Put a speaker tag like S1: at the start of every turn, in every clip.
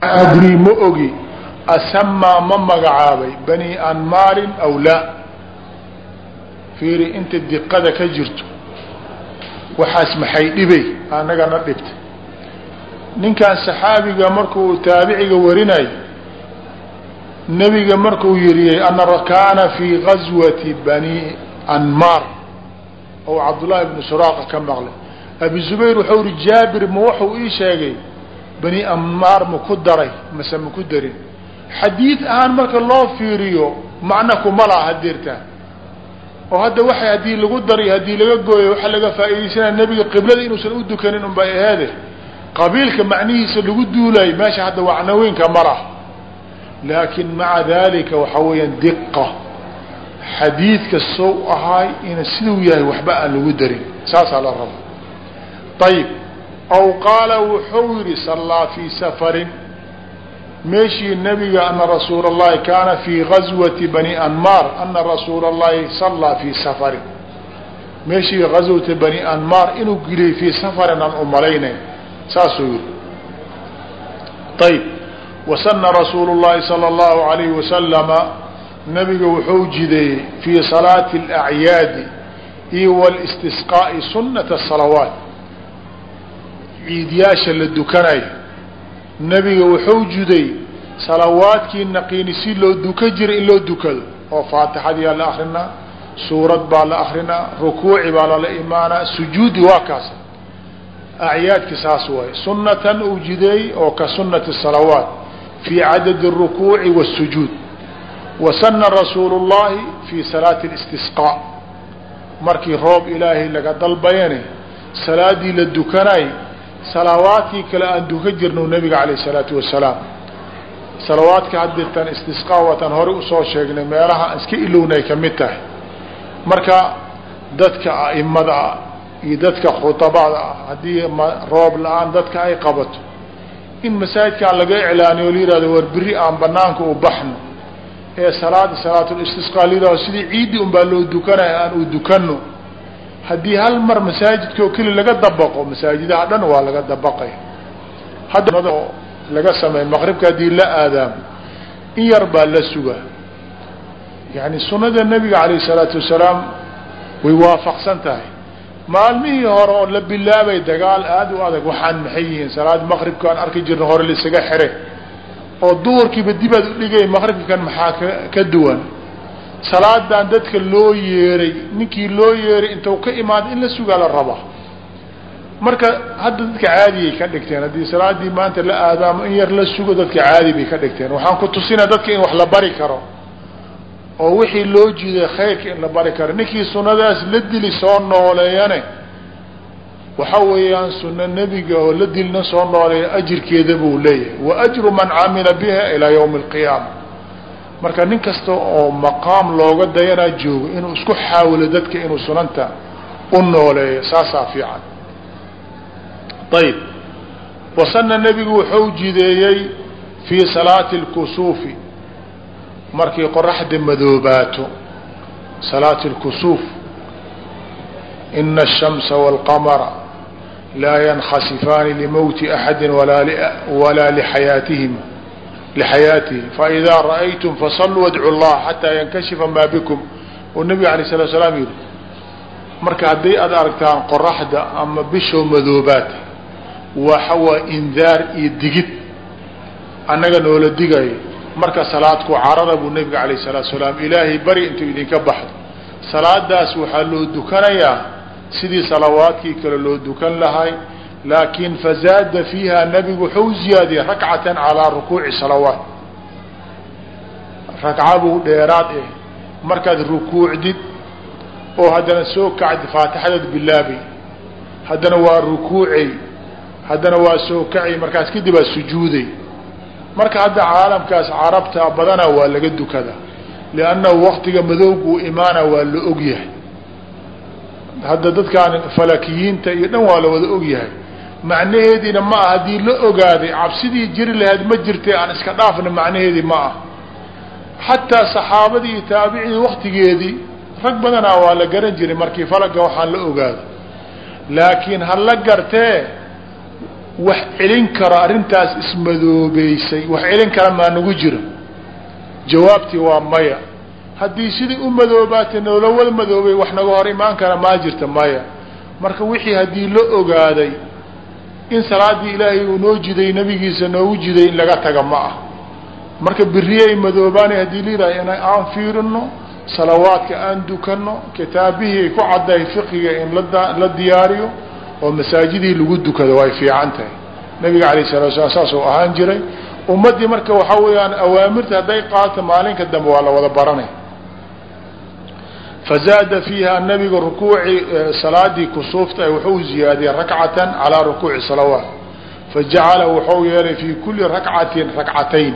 S1: adri ma ogi asamaa ma magacaabay bani anmaarin aw laa fiiri inta diqada ka jirto waxaas maxay dhibay? Anagana dhibtay. Ninkan saxaabiga markuu taabiciga warinay nebiga markuu yiriyey ana kaana fii gazwati bani anmaar. Ou cabdullaahi bnu suraaqa ka maqlay. Abi zubayr wuxuu ri jaabir ma wuxuu ii sheegay bani anmaar ma ku daray mase ma ku darin. Xadiid ahaan marka loo fiiriyo macna kuma laha hadeertaan oo hadda waxa haddii lagu daray haddii laga gooyo waxaa laga faaidaysanaya nebiga qiblada inuusan u dukanin un bay aheede qabiilka macnihiisa lagu duulay meesha hadda wacnaweynka malah laakin maca dalika waxa weeyaan diqa xadiidka sow ahaay ina siduu yahay waxba aan lagu darin. Saasaa la raba ayib aw qaala wuxuu yihi sallaa fii safarin meeshii nabiga ana rasuul اllahi kaana fii gazwati bani anmar ana rasuula اllahi sallaa fii safarin meeshii gazwata bani anmar inuu geliyey fii safarin aan umalaynay saasuu yihi ayb wasana rasuulu اllahi salى اllahu alayhi wasalama nabiga wuxuu jideeyey fii salaati اlacyaadi iyo wاlstisqaa'i sunata salawaat ciidyaasha la dukanayo nebiga wuxuu juday salawaadkii naqiini si loo duka jira in loo dukado oo faatixadiyaa la akrinaa suurad baa la akrinaa rukuuci baa lala imaanaa sujuudi waa kaas acyaadki saas waaye sunatan uu jideey oo ka sunati salawaat fii cadadi الrukuuci wالsujuud wasana rasuulu الlahi fi salaati اlistisqaa markii roob ilaahay laga dalbayane salaadii la dukanay salawaadkii kale aan duka jirno nabiga alayh الsalaatu wasalaam. Salawaadka istisqaa watan hore u soo sheegnay meelaha iska ilownay ka mid tahay. Marka dadka a'imada ah iyo dadka khutabada ah haddii roob la'aan dadka ay qabato in masaajidkan laga iclaaniyo la yihahdo war beri aan banaanka u baxno ee salaada salaatulistisqaa la yihahdo sidii ciiddi un baa loo dukanaya aan u dukano haddii hal mar masaajidka oo keli laga dabaqo masaajidaha dhan waa laga dabaqaya hadda laga sameey maqribka haddii la aadaamo in yar baa la sugaa yani sunada nabiga alayh الsalaatu wasalaam way waafaqsan tahay. Maalmihii hore oo la bilaabay dagaal aada u adag waxaan maxay yihiin? Salaad maqribka aan arki jirna hore laisaga xire. Oo duhurkiiba dibaad udhigay maqribkan maxaa ka duwan salaadan dadka loo yeeray ninkii loo yeeray intuu ka imaada in la sugaa la rabaa marka hadda dadka caadiyay ka dhigteen haddii salaadii maanta la aadaamo in yar la sugo dadka caadi bay ka dhigteen. Waxaan ku tusinaa dadka in wax la bari karo oo wixii loo jiiday khayrka in la bari karo. Ninkii sunadaas la dili soo nooleeyane waxa weeyaan suno nebiga oo la dilna soo nooleeya ajirkeeda buu leeyahay. Wa ajru man camila biha ilaa yawmi alqiyaama marka nin kasta oo maqaam looga dayanaa joogo inuu isku xaawilo dadka inuu sunanta u nooleeyo saasaa fiican ayb wasana nebigu wuxuu jideeyey fii salaati اlkusuufi markay qoraxda madoobaato salaati اlkusuuf ina الshamsa wاlqamara laa yankhasifaani limowti axadi walaa lxayaatihim lxayaatihi faidaa ra'aytum fasaluu wadcu llah xataa yankashifa maa bikum uu nabiga alay sala slaam yidhi marka hadday aad aragtaan qoraxda ama bishoo madoobaata waxa waa indaar iyo digid annaga noola digayo marka salaadku carara buu nabiga alayh salaatu salaam ilaahay bari intuu idinka baxdo salaadaas waxaa loo dukanayaa sidii salawaadkii kale loo dukan lahay laakin fazaada fiiha nabigu wuxuu ziyaadiyey rakcatan calaa rukuuci salawaat. Ragca buu dheeraad eh markaad rukuucdid oo haddana soo kacdi faatixadaad bilaabay haddana waa rukuucay haddana waa soo kacay markaas kadib sujuuday. Marka hadda caalamkaas carabta badana waa laga dukada liannahu waktiga madowguu imaana waa la ogyahay. Hadda dadkaan falakiyiinta iyo dhan waa la wada ogyahay macnaheediina ma ah haddii la ogaaday cabsidii jiri lahayd ma jirtay aan iska dhaafna macnaheedii ma ah xataa saxaabadii iyo taabicii waktigeedii rag badanaa waa la garan jiray markii falaga waxaan la ogaado. Laakiin ha la gartee wax celin karo arrintaas ismadoobeysay wax celin kara maa nagu jiro. Jawaabtii waa maya. Haddii sidii u madoobaatay noolawada madoobay wax naga hor imaan kara maa jirta maya. Marka wixii haddii la ogaaday in salaadii ilaahay uu noo jiday nabigiisa noogu jiday in laga taga ma ah. Marka beriyay madoobaana haddii la yidhaha in aan fiirino salawaadka aan dukano kitaabihii ay ku caddahay fiqiga in la diyaariyo oo masaajidii lagu dukado way fiican tahay. Nabiga alayh salatu slam saasuu ahaan jiray. Ummaddii marka waxaa weeyaan awaamirta hadday qaato maalinka dambe waa la wada baranay fazaada fiiha nabiga rukuuci salaadii kusuufta wuxuu ziyaadiyey rakcatan calaa rukuuci salawaat fajacala wuxuu yeelay fii kuli rakcatin rakcatayn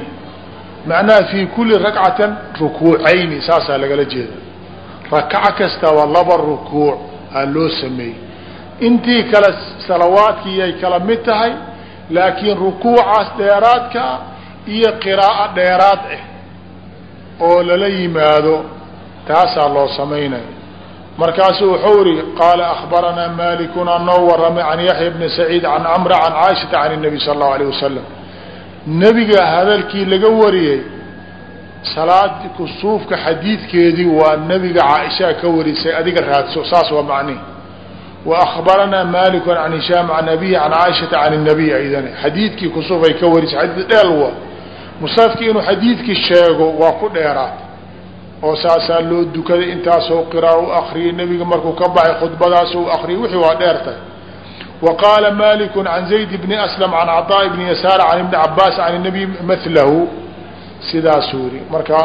S1: macnaha fii kuli rakcatan rukuucayni saasaa lagala jeeda rakaco kastaba laba rukuuc aa loo sameeyey intii kale salawaadkii ay kala mid tahay laakiin rukuucaas dheeraadkaa iyo qiraa'o dheeraad ah oo lala yimaado taasaa loo samaynaya markaasu wuxuu ihi qaala akbaranaa malikuna noo waramay can yaxya bni saciid can camra can caaishata can الnabi sal اllahu alيه wasalam nebiga hadalkii laga wariyey salaad kusuufka xadiidkeedii waa nebiga caaishaa ka warisay adiga raadso saas waa macnihi wa akbaranaa maliku can hishaam can abihi can caaishata can الnabiy aydan xadiidkii kusuuf ay ka warisay xadiid dheel waa musafki inuu xadiidkii sheego waa ku dheeraat oo saasaa loo dukaday intaasoo qiraa u akriyay nebiga markuu ka baxay khudbadaas u akriyay wixii waa dheertay wa qaala maliku can zayd bni aslam can caطaa bni yasaar can ibni cabaas can الnabiy malahu sidaasuu yihi marka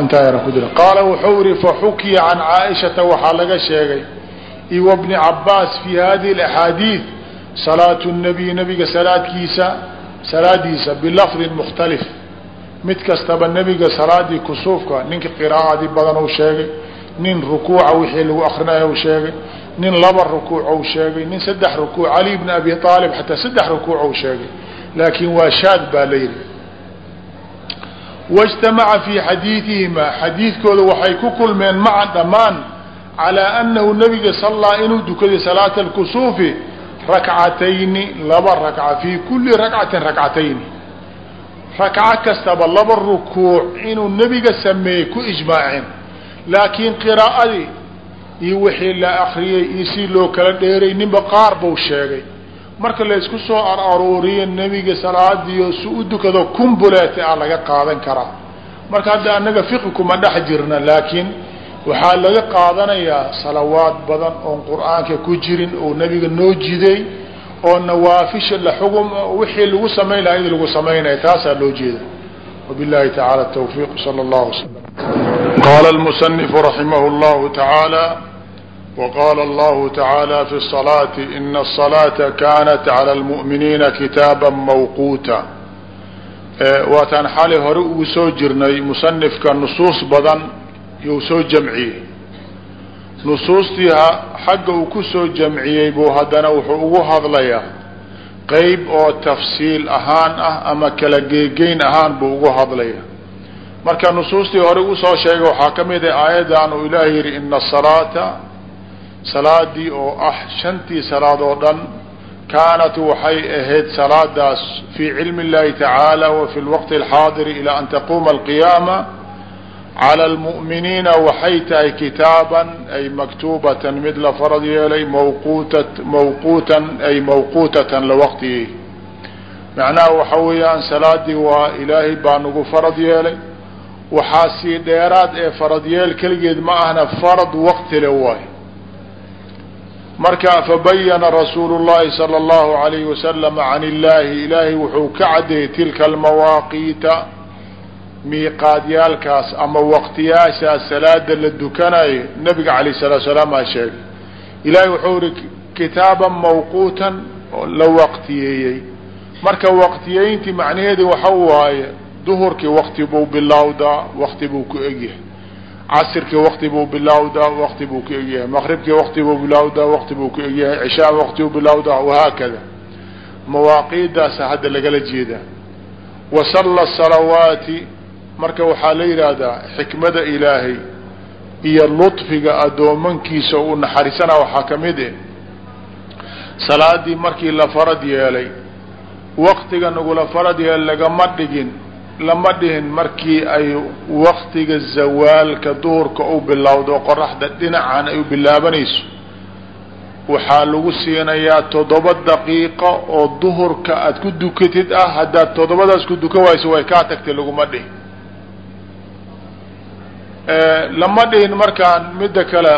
S1: intaa yara ku jira qaala wuxuu yihi faxukiya can caaishata waxaa laga sheegay iwa bni cabaas fi hadihi اaxaadiid salaatu nabiy nabiga salaadkiisa salaadiisa bilafdin mukhtalif. Mid kastaba nebiga salaadii kusuufka ninka qiraa'adii badan uu sheegay nin rukuuca wixii lagu akrinaya u sheegay nin laba rukuuc ou sheegay nin saddex rukuuc cali bni abi aalib xataa saddex rukuuc ou sheegay laakiin waa shaad baa la yidhi. Waijtamaca fii xadiidihimaa xadiidkooda waxay ku kulmeen maca dhammaan calaa annahu nebiga sallaa inuu dukaday salaata alkusuufi rakcatayni laba rakca fii kuli rakcatin rakcatayni. Rakco kastaba laba rukuuc inuu nebiga sameeyey ku ijmaaceen laakiin qiraa'adii iyo wixii la akriyey iyo si loo kala dheeray ninba qaar buu sheegay. Marka laysku soo araruuriyo nebiga salaadiio si u dukado kumbuleete a laga qaadan karaa. Marka hadda annaga fiqi kuma dhex jirna laakiin waxaa laga qaadanayaa salawaad badan oon qur'aanka ku jirin oo nebiga noo jiday oo nawaafisha la xugum wixii lagu samayn lahaa id lagu samaynaya taasaa loo jeeda. Wabillahi tacaala tawfiiq sala allahu wslam qaala almusanifu raximah llahu tacaala waqaala allahu tacaala fi salaati ina asalaata kanat cala almu'miniina kitaaba mawquuta. Waataan xalay hore ugu soo jirnay musanifka nusuus badan you soo jamciyey. Nusuustii xagga uu ku soo jamciyey buu haddana wuxuu ugu hadlayaa qeyb oo tafsiil ahaan ah ama kala geegeyn ahaan buu ugu hadlayaa. Marka nusuustii hore u soo sheegay waxaa ka mid ah aayaddan uu ilaahay yidhi ina asalaata salaadii oo ah shantii salaad oo dhan kaanat waxay ahayd salaadaas fii cilmi اllahi tacaala wa fi lwaqti alxaadiri ilaa an taquuma alqiyaama calى lmu'miniina waxay tahay kitaaban ay maktuubatan mid la farad yeelay mawquuta mawquutan ay mawquutatan lawaqtigii macnaha waxa weeyaan salaadii waa ilaahay baa nagu farad yeelay waxaa sii dheeraad ee farad yeel keligeed ma ahna farad waqtile waay marka fabayana rasuulu llahi salى اllahu alayhi wasalam can illahi ilaahay wuxuu ka caddeeyey tilka almawaaqiita miiqaadyaalkaas ama waqtiyaashaas salaada la dukanayo nabiga alayh salatu salaam aa sheegay. Ilaahay wuxuu ihi kitaaban mawquutan la waqtiyeeyey. Marka waqtiyeyntii macnaheedi waxa waaye duhurkii wakti buu bilowdaa wakti buu ku egyahay casirkii wakti buu bilowdaa wakti buu ku egyahay maqribkii wakti buu bilowdaa wakti buu ku egyahay cishaa wakti buu bilowdaa wahaakada. Mawaaqiidaasa hadda lagala jeedaa. Wasalla salawaati marka waxaa la yidhaahdaa xikmada ilaahay iyo ludfiga addoomankiisa u naxariisana waxaa ka mid eh. Salaadii markii la farad yeelay waktiga nagula farad yeelay lagama dhigin lama dhihin markii ay waktiga zawaalka duhurka u bilowdo qoraxda dhinacan ay u bilaabanayso waxaa lagu siinayaa toddoba daqiiqo oo duhurka aad ku dukatid ah haddaad toddobadaas ku dukan wayso way kaa tagtay laguma dhihin lama dhihin markaan midda kale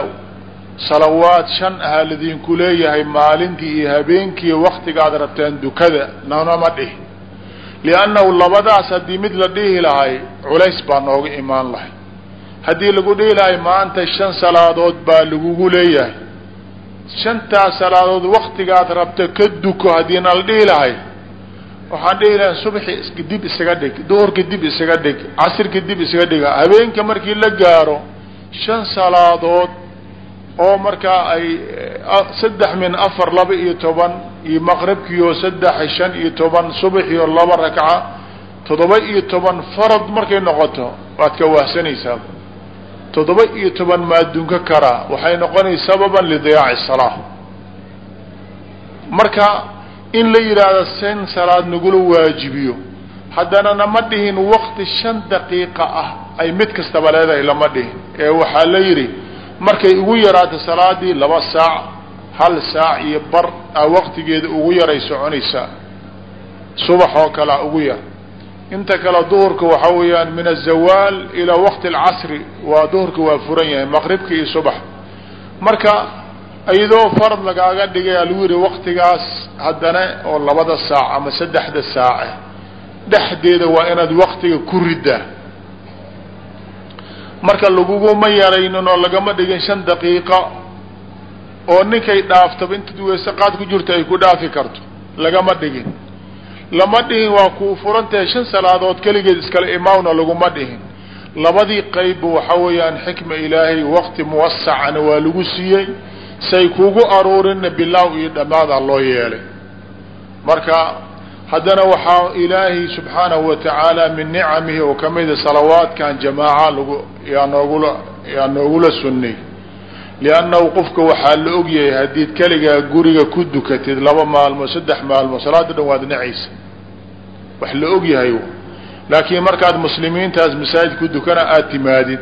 S1: salawaad shan ahaa ladinku leeyahay maalintii iyo habeenkii waktigaad rabteen dukada nanama dhihin. Liannahu labadaas haddii mid la dhihi lahay culays baa nooga imaan lahay. Haddii lagu dhihi lahay maanta shan salaadood baa lagugu leeyahay. Shantaas salaadood waktigaad rabta ka duko haddii na la dhihi lahay waxaan dhihi lahay subxi dib isaga dhig duhurka dib isaga dhig casirka dib isaga dhiga habeenka markii la gaaro shan salaadood oo markaa ay saddex min afar laba iyo toban iyo maqribkiio saddex shan iyo toban subaxiyo laba rakca toddoba iyo toban farad markay noqoto waad ka wahsanaysaa toddoba iyo toban maadunka karaa waxay noqonaysa sababan lidiyaaci salaa marka in la yidhaahdo sen salaad nagula waajibiyo. Haddana nama dhihin wakti shan daqiiqa ah ay mid kastaba leedahay lama dhihin. Ee waxaa la yidhi markay ugu yaraato salaadii laba saac hal saac iyo bar a waktigeeda ugu yaray soconaysaa subax oo kalea ugu yar. Inta kale duhurka waxa weeyaan min azawaal ilaa waqti alcasri waa duhurka waa furan yahay maqribka iyo subax. Marka iyadoo farad lagaaga dhigaya lagu yihi waktigaas haddana oo labada saac ama saddexda saace dhexdeeda waa inaad waktiga ku riddaa. Marka laguguma yaraynin oo lagama dhigin shan daqiiqa oo ninkay dhaaftaba intaad weyse qaad ku jirto ay ku dhaafi karto lagama dhigin. Lama dhihin waa kuu furan tahay shan salaadood keligeed iskala imaawna laguma dhihin. Labadii qeybba waxa weeyaan xikma ilaahay wakti muwasacana waa lagu siiyey say kugu aruurinna bilaaw iyo dhammaadaa loo yeelay marka haddana waxaa ilaahay subxaanahu wa tacaala min nicamihi oo kamida salawaadkan jamaaca lagu yaa noogula yaa noogula sunnay. Liannahu qofka waxaa la ogyahay haddiid keligaa guriga ku dukatid laba maalmood saddex maalmood salaada dhan waad nacaysa wax la ogyahay laakiin markaad muslimiintaas masaajid ku dukana aada timaadid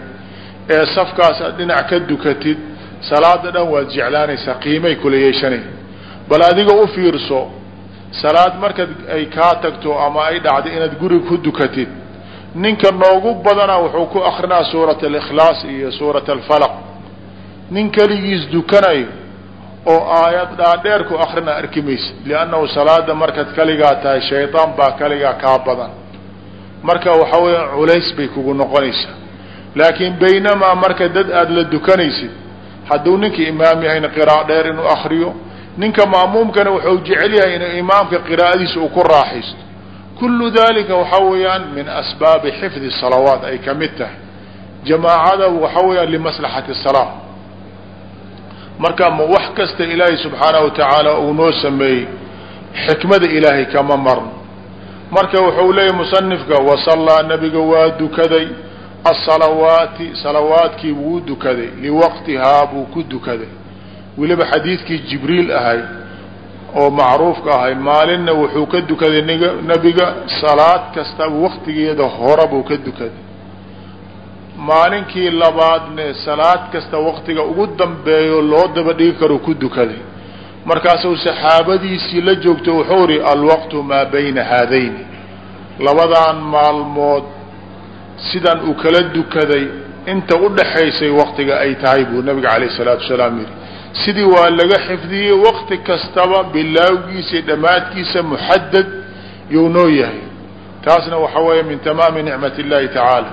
S1: ee safkaas aad dhinac ka dukatid salaada dhan waad jeclaanaysaa qiimay kula yeeshanay bal adiga u fiirso salaad markaad ay kaa tagto ama ay dhacdo inaad guriga ku dukatid ninka noogu badana wuxuu ku akrinaa suurat alikhlaas iyo suurat alfalaq nin keligiis dukanayo oo aayad dhaadheer ku akrina arki maysa. Liannahu salaada markaad kaligaa tahay shaydaan baa kaligaa kaa badan. Marka waxa weeya culays bay kugu noqonaysaa. Laakiin baynamaa marka dad aada la dukanaysid hadduu ninka imaam yahayna qira'a dheer inuu akriyo ninka ma'muumkana wuxuu jecel yahay inuu imaamka qiraa'adiisa uu ku raaxaysto. Kullu dalika waxa weeyaan min asbaabi xifdi salawaat ay ka mid tahay. Jamaacada waxa weeyaan limaslaxati salaa marka ma wax kasta ilaahay subxaanahu watacaala uu noo sameeyey xikmada ilaahay kama marno. Marka wuxuu leeyahy musanifka wasallaa nabiga waa dukaday asalawaati salawaadkii wuu dukaday liwaqtihaa buu ku dukaday. Weliba xadiidkii jibriil ahay oo macruufka ahay maalinna wuxuu ka dukaday nebiga salaad kasta waktigeeda hore buu ka dukaday. Maalinkii labaadne salaad kasta waktiga ugu dambeeyo loo daba dhigi karo ku dukaday. Markaasuu saxaabadiisii la joogto wuxuu ri alwaqtu maa bayna haadayni. Labadan maalmood sidan uu kala dukaday inta udhaxaysay waktiga ay tahay buu nabiga calayh isalaatu wasalaam yidhi. Sidii waa laga xifdiyey wakti kastaba bilaawgiisa dhammaadkiisa muxadad you noo yahay. Taasna waxa weeye min tamaami nicmat اllahi tacaala.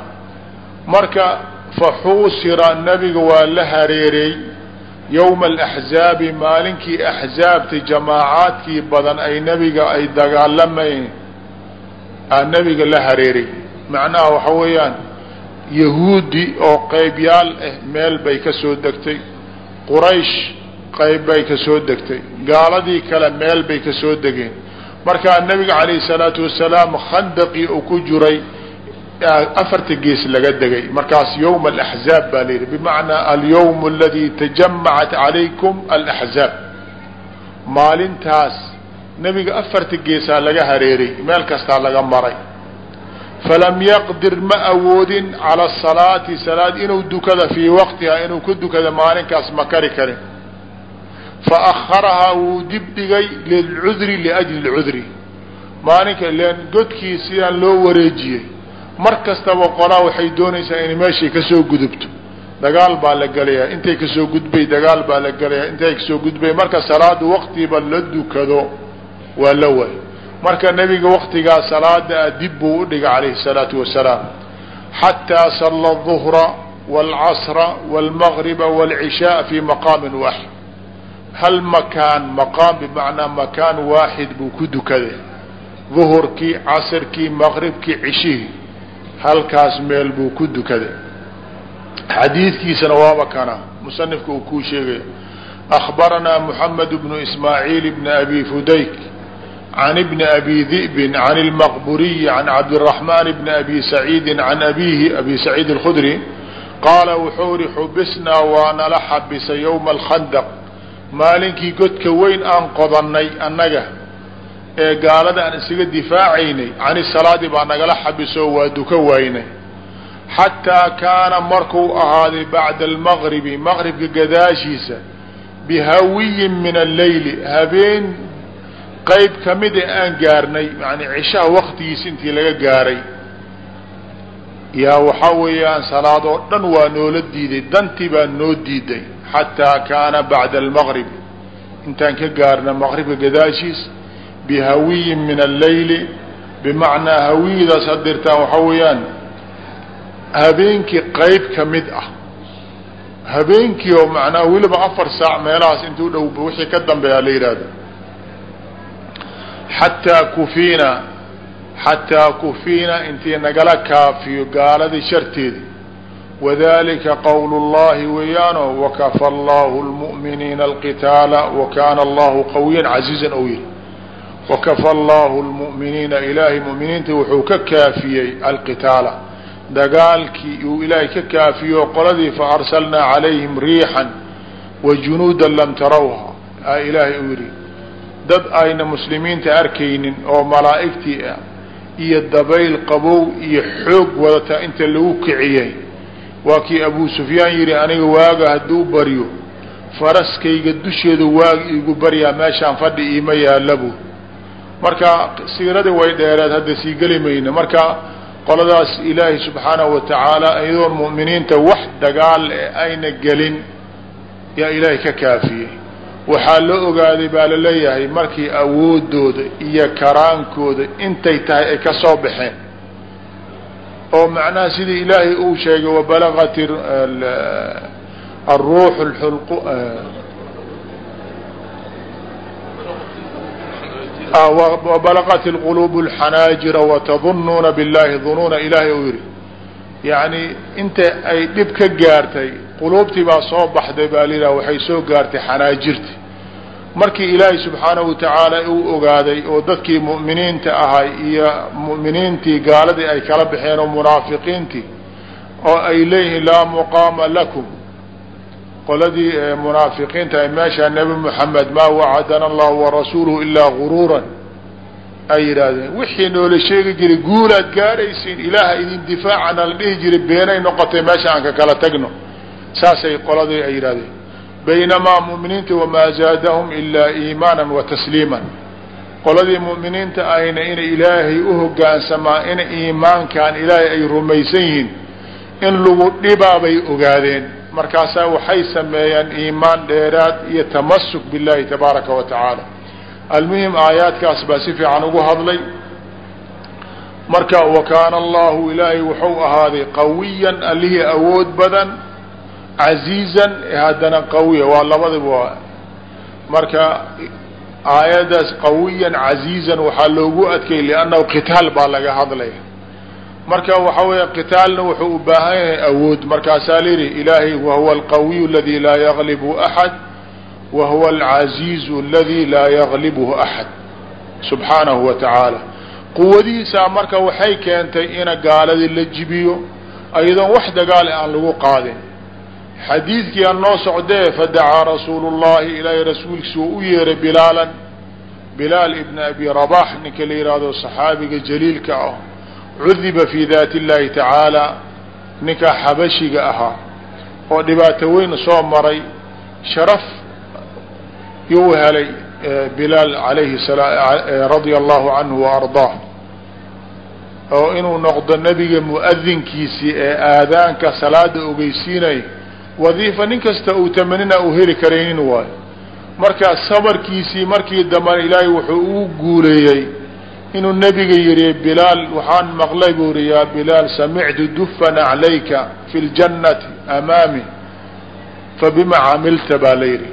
S1: Marka faxuusira nabiga waa la hareereey yowma alaxzaabi maalinkii axzaabta jamaacaadkii badan ay nabiga ay dagaalamayn aa nabiga la hareeray macnaha waxa weeyaan yahuudi oo qeybyaal ah meel bay ka soo degtay. Quraysh qayb bay ka soo degtay. Gaaladii kale meel bay ka soo degeen. Markaa nabiga calayhi salaatu wasalaam khandaqii uu ku jiray afarta gees laga degay. Markaas yowma alaxzaab baa la yidhi. Bimacnaa alyawm aladi tajamacat calaykum alaxzaab maalintaas nebiga afarta geesaa laga hareeray meel kastaa laga maray falam yaqdir ma awoodin cala asalaati salaad inuu dukada fii waqtihaa inuu ku dukada maalinkaas ma kari karin fa akharahaa wuu dib dhigay lilcudri liajli lcudri maalinka len godkii sidaan loo wareejiyey mar kastaba qolaa waxay doonaysaa inay meeshay ka soo gudubto dagaal baa la gelayaa intay ka soo gudbay dagaal baa la gelayaa intay ka soo gudbay marka salaada waqtiba la dukado waa la waay marka nebiga waktigaa salaada a dib buu udhigay calayhi الsalaatu wasalaam xataa sala الظuhra wاlcasra wاlmagriba wاlcishaء fi maqaamin waaxid hal makaan maqaam bimacnaa makaan waaxid buu ku dukaday duhurkii casrkii maqribkii cishihii halkaas meel buu ku dukaday xadiidkiisana waaba kana musanifka uu kuu sheegaya أخbaranaa mحamed بن ismaaعiil بn abi fudayk عن بن أbي ذئب عن المqبuري عن cabdالرحمن بن أbي سعيid عن أbيهi أbي سعيid الخdري qaala wuxuu ri xubisnaa waa nala xabisay yومa الkhandq maalinkii godka weyn aan qodanay annaga ee gaalada aan isaga difaacaynay cani salaadi baa nagala xabiso waa duka waynay xataa kaana markuu ahaaday bacda almagribi maqribka gadaashiisa bihawiyin min alleyli habeen qayb kamida aan gaarnay yani cishaha waktigiisa intii laga gaaray yaa waxaa weeyaan salaad oo dhan waa noola diiday dantii baa noo diiday xataa kaana bacda almaqrib intaan ka gaarna maqribka gadaashiis bihawiyin min alleyli bimacnaa hawiyidaas hadirtaan waxaa weeyaan habeenkii qayb ka mid ah. Habeenkii oo macnaha weliba afar saac meelahaas intuu dhow wixii ka dambeeyaa la yidhaahdo xataa kufiina xataa kufiina intii nagala kaafiyo gaaladii sharteedi wadalika qowlu اllahi weeyaano wakafa allahu lmu'miniina alqitaala wakana allahu qawiyan casiizan ou yihi wakafa allahu lmu'miniina ilaahay mu'miniinta wuxuu ka kaafiyey alqitaala dagaalkii uu ilaahay ka kaafiyo qoladii faarsalnaa calayhim riixan wajunuuda lam tarawha a ilaahay uu yihi dad ayna muslimiinta arkaynin oo malaa'igtii ah iyo dabayl qabow iyo xoog wadata inta lagu kiciyay waa kii abu sufyaan yidhi aniga waaga hadduu baryo faraskayga dusheeda waaga iigu baryaa meeshaan fadhi iima yaalabu marka siiradii way dheereed hadda sii geli mayna. Marka qoladaas ilaahay subxaanahu wa tacaala iyadoon mu'miniinta wax dagaal e ayna gelin yaa ilaahay ka kaafiyey waxaa la ogaaday baa laleeyahay markii awoodooda iyo karaankooda intay tahay ay ka soo baxeen oo macnaha sidii ilaahay uu sheegay wabalagat aruux wabalagat اlquluub اlxanaajira watadununa biاllahi dunuuna ilaahay uu yihi yani inta ay dhib ka gaartay quluubtii baa soo baxday baa la waxay soo gaartay xanaajirti markii ilaahay subxaanahu watacaala uu ogaaday oo dadkii mu'miniinta ahay iyo mu'miniintii gaaladii ay kala baxeen oo munaafiqiintii oo ay leeyihiin laa muqaama lakum. Qoladii munaafiqiinta ay meeshaa nebi moxamed maa wacadana allahu warasuuluhu ilaa guruuran. Ay yidhaahdeen wixii noola sheegi jiray guulaad gaadhaysiin ilaaha idin difaacana la dhihi jiray beenay noqotay meesha aan ka kala tagno saasay qoladii ay yidhahdeen baynamaa mu'miniinta wamaa zaadahum ilaa iimaana wa tasliiman. Qoladii mu'miniinta ahayna inay ilaahay u hogaansamaa in iimaankan ilaahay ay rumaysan yihiin in lagu dhibaabay ogaadeen. Markaasaa waxay sameeyaan iimaan dheeraad iyo tamasuk billahi tabaaraka wa tacaala. Almuhim aayaadkaas baa si fiican ugu hadlay. Marka wa kaana allahu ilaahay wuxuu ahaaday qawiyan allihii awood badan caziizan haddana qawiya waa labadaba marka aayadaas qawiyan caziizan waxaa loogu adkay liannahu qitaal baa laga hadlaya. Marka waxa weya qitaalna wuxuu u baahan yahay awood. Markaasaa layidhi ilaahay wahuwa alqawiyu aladi laa yaglibu axad wa huwa alcaziizu aladi laa yaglibuhu axad subxaanahu wa tacaala quwadihiisaa marka waxay keentay ina gaaladii la jibiyo ayadoon wax dagaale aan lagu qaadin xadiidkii aan noo socdee fadacaa rasuulu llahi ilaahay rasuulkiisa uu u yeeray bilaalan. Bilaal ibna abi rabax ninka la yidhaahdo saxaabiga jaliilka ah cudiba fi daati اllahi tacaala ninkaa xabashiga ahaa oo dhibaato weyn soo maray sharaf yuu helay bilaal alayhi radia allahu canhu waardaah oo inuu noqdo nebiga muadinkiisii ee aadaanka salaada ogeysiinay wadiifa nin kasta uu tamanina uu heli karaynin waayo. Markaa sabarkiisii markii dambana ilaahay wuxuu uu guuleeyey inuu nebiga yihi bilaal waxaan maqlay buu ri yaa bilaal samictu dufan aclayka fi ljannati amaami fabima camilta baa la yidhi.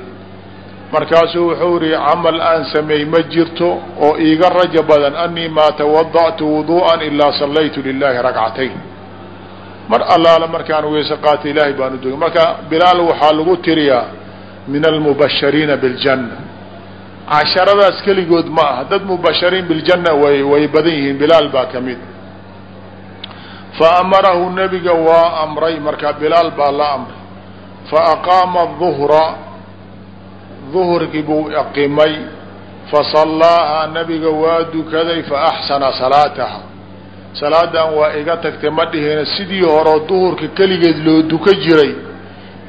S1: Markaasuu wuxuu yihi camal aan sameey ma jirto oo iiga raja badan anii maa tawada'tu wudu'an ilaa sallaytu lilahi ragcatayn mar allaala markaan weyse qaata ilaahay baan u dogay marka bilaal waxaa lagu tiriyaa min almubashariina biاljanna casharadaas keligood ma aha. Dad mubashariin biاljanna way way badan yihiin. Bilaal baa ka mid. Fa amarahu nebiga waa amray. Marka bilaal baa la amray. Fa aqaama duhra duhrkii buu aqimay fasallaahaa nebiga waa dukaday. Fa axsana salaataha salaadan waa iga tagtay ma dhihina sidii horeo duhurka keligeed loo duka jiray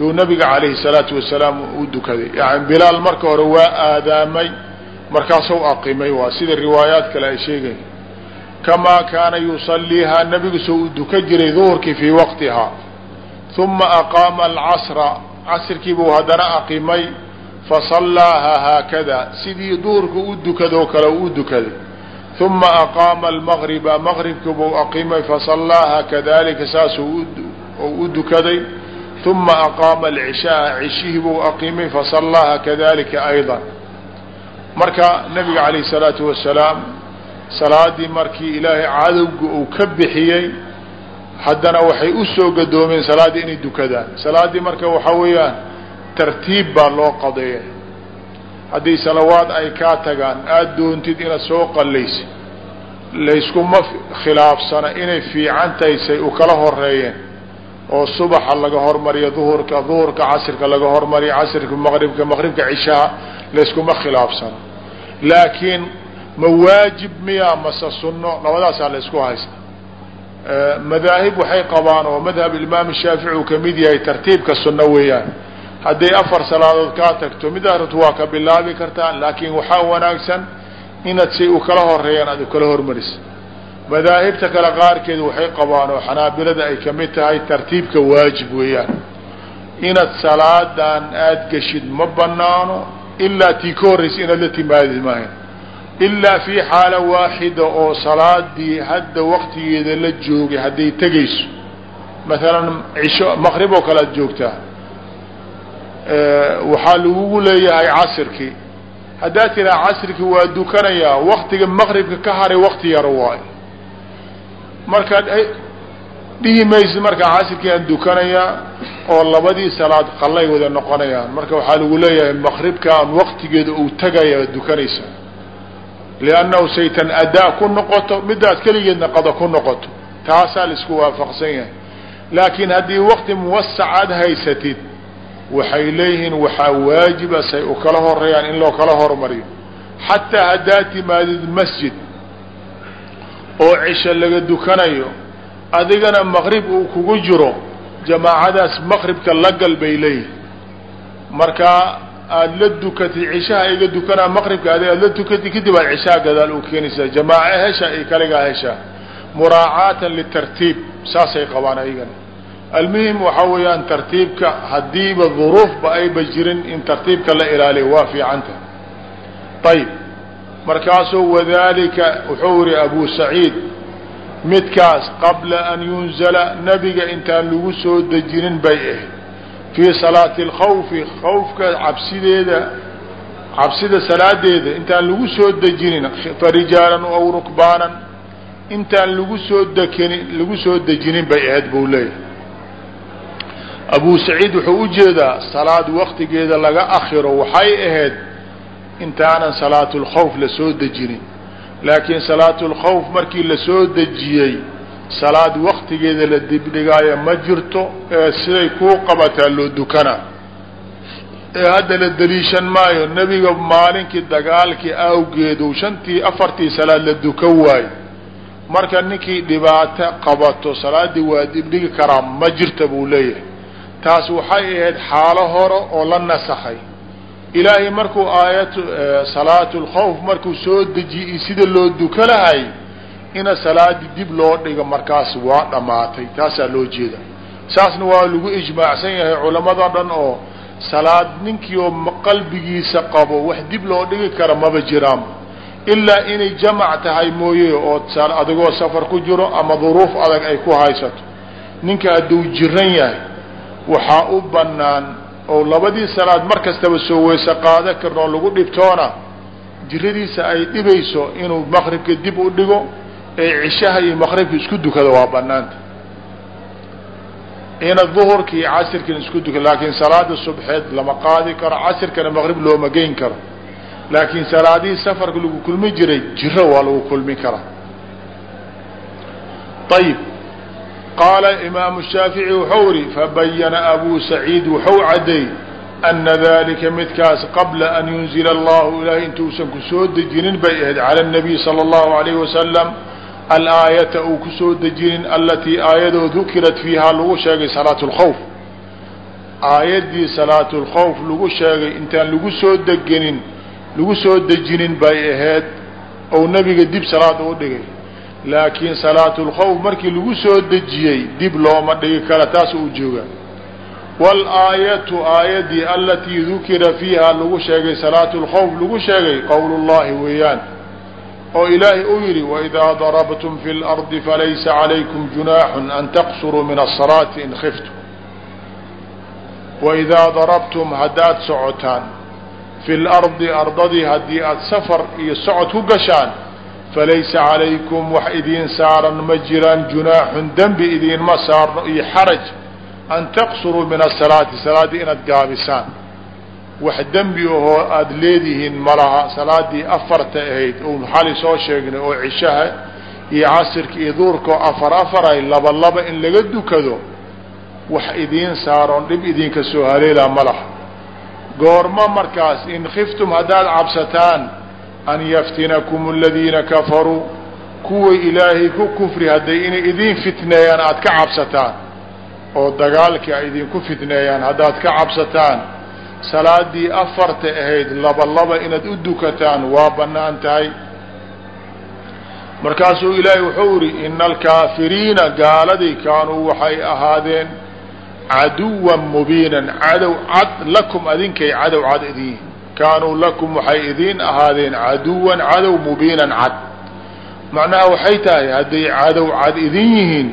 S1: yuu nabiga calayhi salaatu wasalaam u dukaday. Yani bilaal marka hore waa aadaamay markaasuu aqimay waa sida riwaayaat kale ay sheegayan kamaa kaana yusaliihaa nebigu soo u duka jiray duhurkii fii waqtihaa uma aqaama alcasra casrkii buu haddana aqimay fasallaahaa haakada. Sidii duhurka u dukadoo kale u dukaday uma aqaama almaqriba maqribka buu aqimay fasallaaha kadalika saasuu u dukaday uma aqaama alcishaaa cishihii buu aqimay fasallaaha kadalika aydan marka nabiga calayh isalaatu wasalaam salaadii markii ilaahay cadowga uu ka bixiyey haddana waxay u soo gadoomeen salaaddii inay dukadaan salaaddii marka waxaa weeyaan tartiib baa loo qadeeya haddii salawaad ay kaa tagaan aada doontid inaad soo qallaysid layskuma khilaafsana inay fiican tahay say u kala horeeyeen oo subaxa laga hormariyo duhurka duhurka casirka laga hormariyo casirka maqribka maqribka cishaha layskuma khilaafsano laakiin ma waajib miya mase sunno labadaasaa la ysku haysta madaahib waxay qabaan oo madhab imaam shaafici uu ka mid yahay tartiibka sunno weeyaan hadday afar salaadood kaa tagto mid arrintu waa ka bilaabi kartaa laakiin waxaa wanaagsan inaad say u kala horeeyaan aad u kala hormarisa madaahibta kale qaarkeed waxay qabaan oo xanaabilada ay ka mid tahay tartiibka waajib weeyaan. Inaad salaadan aada geshid ma banaano ilaa tii ka horraysa inaad la timaadi maahayn ilaa fii xaalo waaxida oo salaadii hadda waktigeeda la joogay hadday tegayso. Maalan cisho maqrib oo kale aad joogtaa waxaa lagugu leeyahay casirkii haddaad tiraa casrikii waa dukanayaa waktiga maqribka ka haray wakti yaro waayo markaad dhihi maysid markaa casirkii aan dukanayaa oo labadii salaad qallay wada noqonayaan. Marka waxaa lagu leeyahay maqribkaan waktigeeda uu tagaya dukanaysaa liannahu saytan adaa ku noqoto midaad keligeedna qado ku noqoto. Taasaa la isku waafaqsan yahay. Laakiin haddii wakti muwasac aad haysatid waxay leeyihiin waxaa waajiba say u kala horeeyaan in loo kala hormariyo. Xataa haddaad timaadid masjid oo cisho laga dukanayo adigana maqrib uu kugu jiro jamaacadaas maqribka la gal bay leeyihiin markaa aada la dukatid cishaha iga dukanaa maqribka adig aad la dukatid kadib aad cishaha gadaal u keenaysaa. Jamaaco hesha iyo kaligaa hesha muraacaatan litartiib saasay qabaan ayagana almuhim waxaa weeyaan tartiibka haddiiba duruufba ayba jirin in tartiibka la ilaaliyo waa fiicanta. Ayib markaasuu wadalika wuxuu yihi abu saciid midkaas qabla an yunzala nebiga intaan lagu soo dejinin bay ahayd. Fii salaati alkhawfi khawfka cabsideeda cabsida salaadeeda intaan lagu soo dejinin farijaalan aw rukbaanan intaan lagu soo dekinin lagu soo dejinin bay ahayd buu leeyahay abu saciid wuxuu u jeedaa salaad waktigeeda laga akhiro waxay ahayd intaanan salaatulkhawf la soo dejinin. Laakiin salaatu lkhawf markii la soo dejiyey salaad waktigeeda la dibdhigaayo ma jirto ee siday kuu qabataa loo dukanaa ee hadda la deliishan maayo nebiga maalinkii dagaalkii awgeedu shantii afartii salaad la dukan waayo marka ninkii dhibaato qabato salaaddii waa dibdhigi karaa ma jirta buu leeyahay taas waxay ahayd xaalo hore oo la nasakhay ilaahay markuu aayat salaatu lkhawf markuu soo dejiyey sida loo duka lahay ina salaadii dib loo dhigo markaas waa dhammaatay taasaa loo jeeda saasna waa lagu ijmaacsan yahay culamada dhan oo salaad ninkii oo qalbigiisa qabo wax dib loo dhigi kara maba jiraan. Ilaa inay jamac tahay mooye oo adigoo safar ku jiro ama duruuf adag ay ku haysato. Ninka hadduu jiran yahay waxaa u banaan oo labadii salaad mar kastaba soo weyse qaada karna oo lagu dhibtoona jiradiisa ay dhibayso inuu maqribka dib u dhigo ee cishaha iyo maqribka isku dukado waa banaanta ina duhurka iyo casirkana isku duka laakiin salaada subxeed lama qaadi karo casirkana maqrib looma geyn karo. Laakiin salaadihii safarka lagu kulmi jiray jiro waa lagu kulmi karaa ayib qaala imaamu shaafici wuxuu ihi fabayana abu saciid wuxuu cadday ana dalika midkaas qabla an yunzila allahu ilahay intuusan ku soo dejinin bay ahayd cala nabiy sala allahu alayhi wasalam alaayata uu ku soo dejinin alatii aayadoo dukirat fiihaa lagu sheegay salaatu lkhawf aayaddii salaatu lkhawf lagu sheegay intaan lagu soo degenin lagu soo dejinin bay ahayd ou nebiga dib salaada u dhigay laakiin salaatu lkhawf markii lagu soo dejiyey dib looma dhigi kara taas u jooga. Walaayatu aayaddii alatii dukira fiiha lagu sheegay salaatu lkhawf lagu sheegay qowl llahi weeyaan oo ilaahay uu yidhi waidaa darabtum fi lardi falaysa calaykum junaaxun an taqsuruu min asalaati in khiftum. Waidaa darabtum haddaad socotaan fi lardi ardadii haddii aada safar iyo socod ku gashaan falaysa calaykum wax idiin saaran ma jiraan junaaxun dembi idiinma saarno iyo xaraj an taqsuruu min asalaati salaaddii inaad gaabisaan wax dembi ahoo aada leedihiin malaha salaadii afarta ahayd oo xali soo sheegnay oo cishaha iyo casirka iyo duurka oo afar afaray laba laba in laga dukado wax idiin saaroon dhib idinka soo haleelaa malaha goorma markaas in khiftum haddaad cabsataan an yaftinakum aladiina kafaruu kuwa ilaahay ku kufri hadday inay idin fitneeyaan aada ka cabsataan. Oo dagaalkii ay idinku fitneeyaan haddaad ka cabsataan. Salaadii afarta ahayd laba laba inaad u dukataan waa bannaan tahay. Markaasuu ilaahay wuxuu yihi ina alkaafiriina gaaladii kaanuu waxay ahaadeen caduwan mubiinan cadow cad lakum adinkay cadow cad idin kaanuu lakum waxay idiin ahaadeen caduwan cadow mubiinan cad. Macnaha waxay tahay hadday cadow cad idin yihiin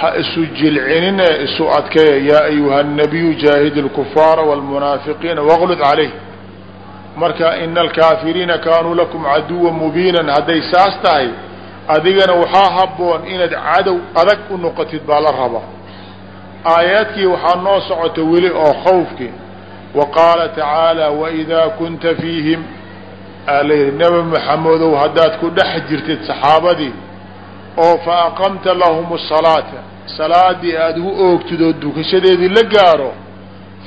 S1: ha isu jilcinine isu adkeeya yaa ayuha nabiyu jaahid اlkufaara wاlmunaafiqiina waqlud calayh. Marka ina alkaafiriina kaanuu lakum caduwan mubiinan. Hadday saas tahay adigana waxaa haboon inaad cadow adag u noqotid baa la rabaa. Aayaadkii waxaa noo socota weli oo khawfkii wa qaala tacaala waidaa kunta fiihim alayhi nebi maxamedow haddaad ku dhex jirtid saxaabadii oo fa aqamta lahum asalaata salaadii aada u oogtid oo dukashadeedii la gaaro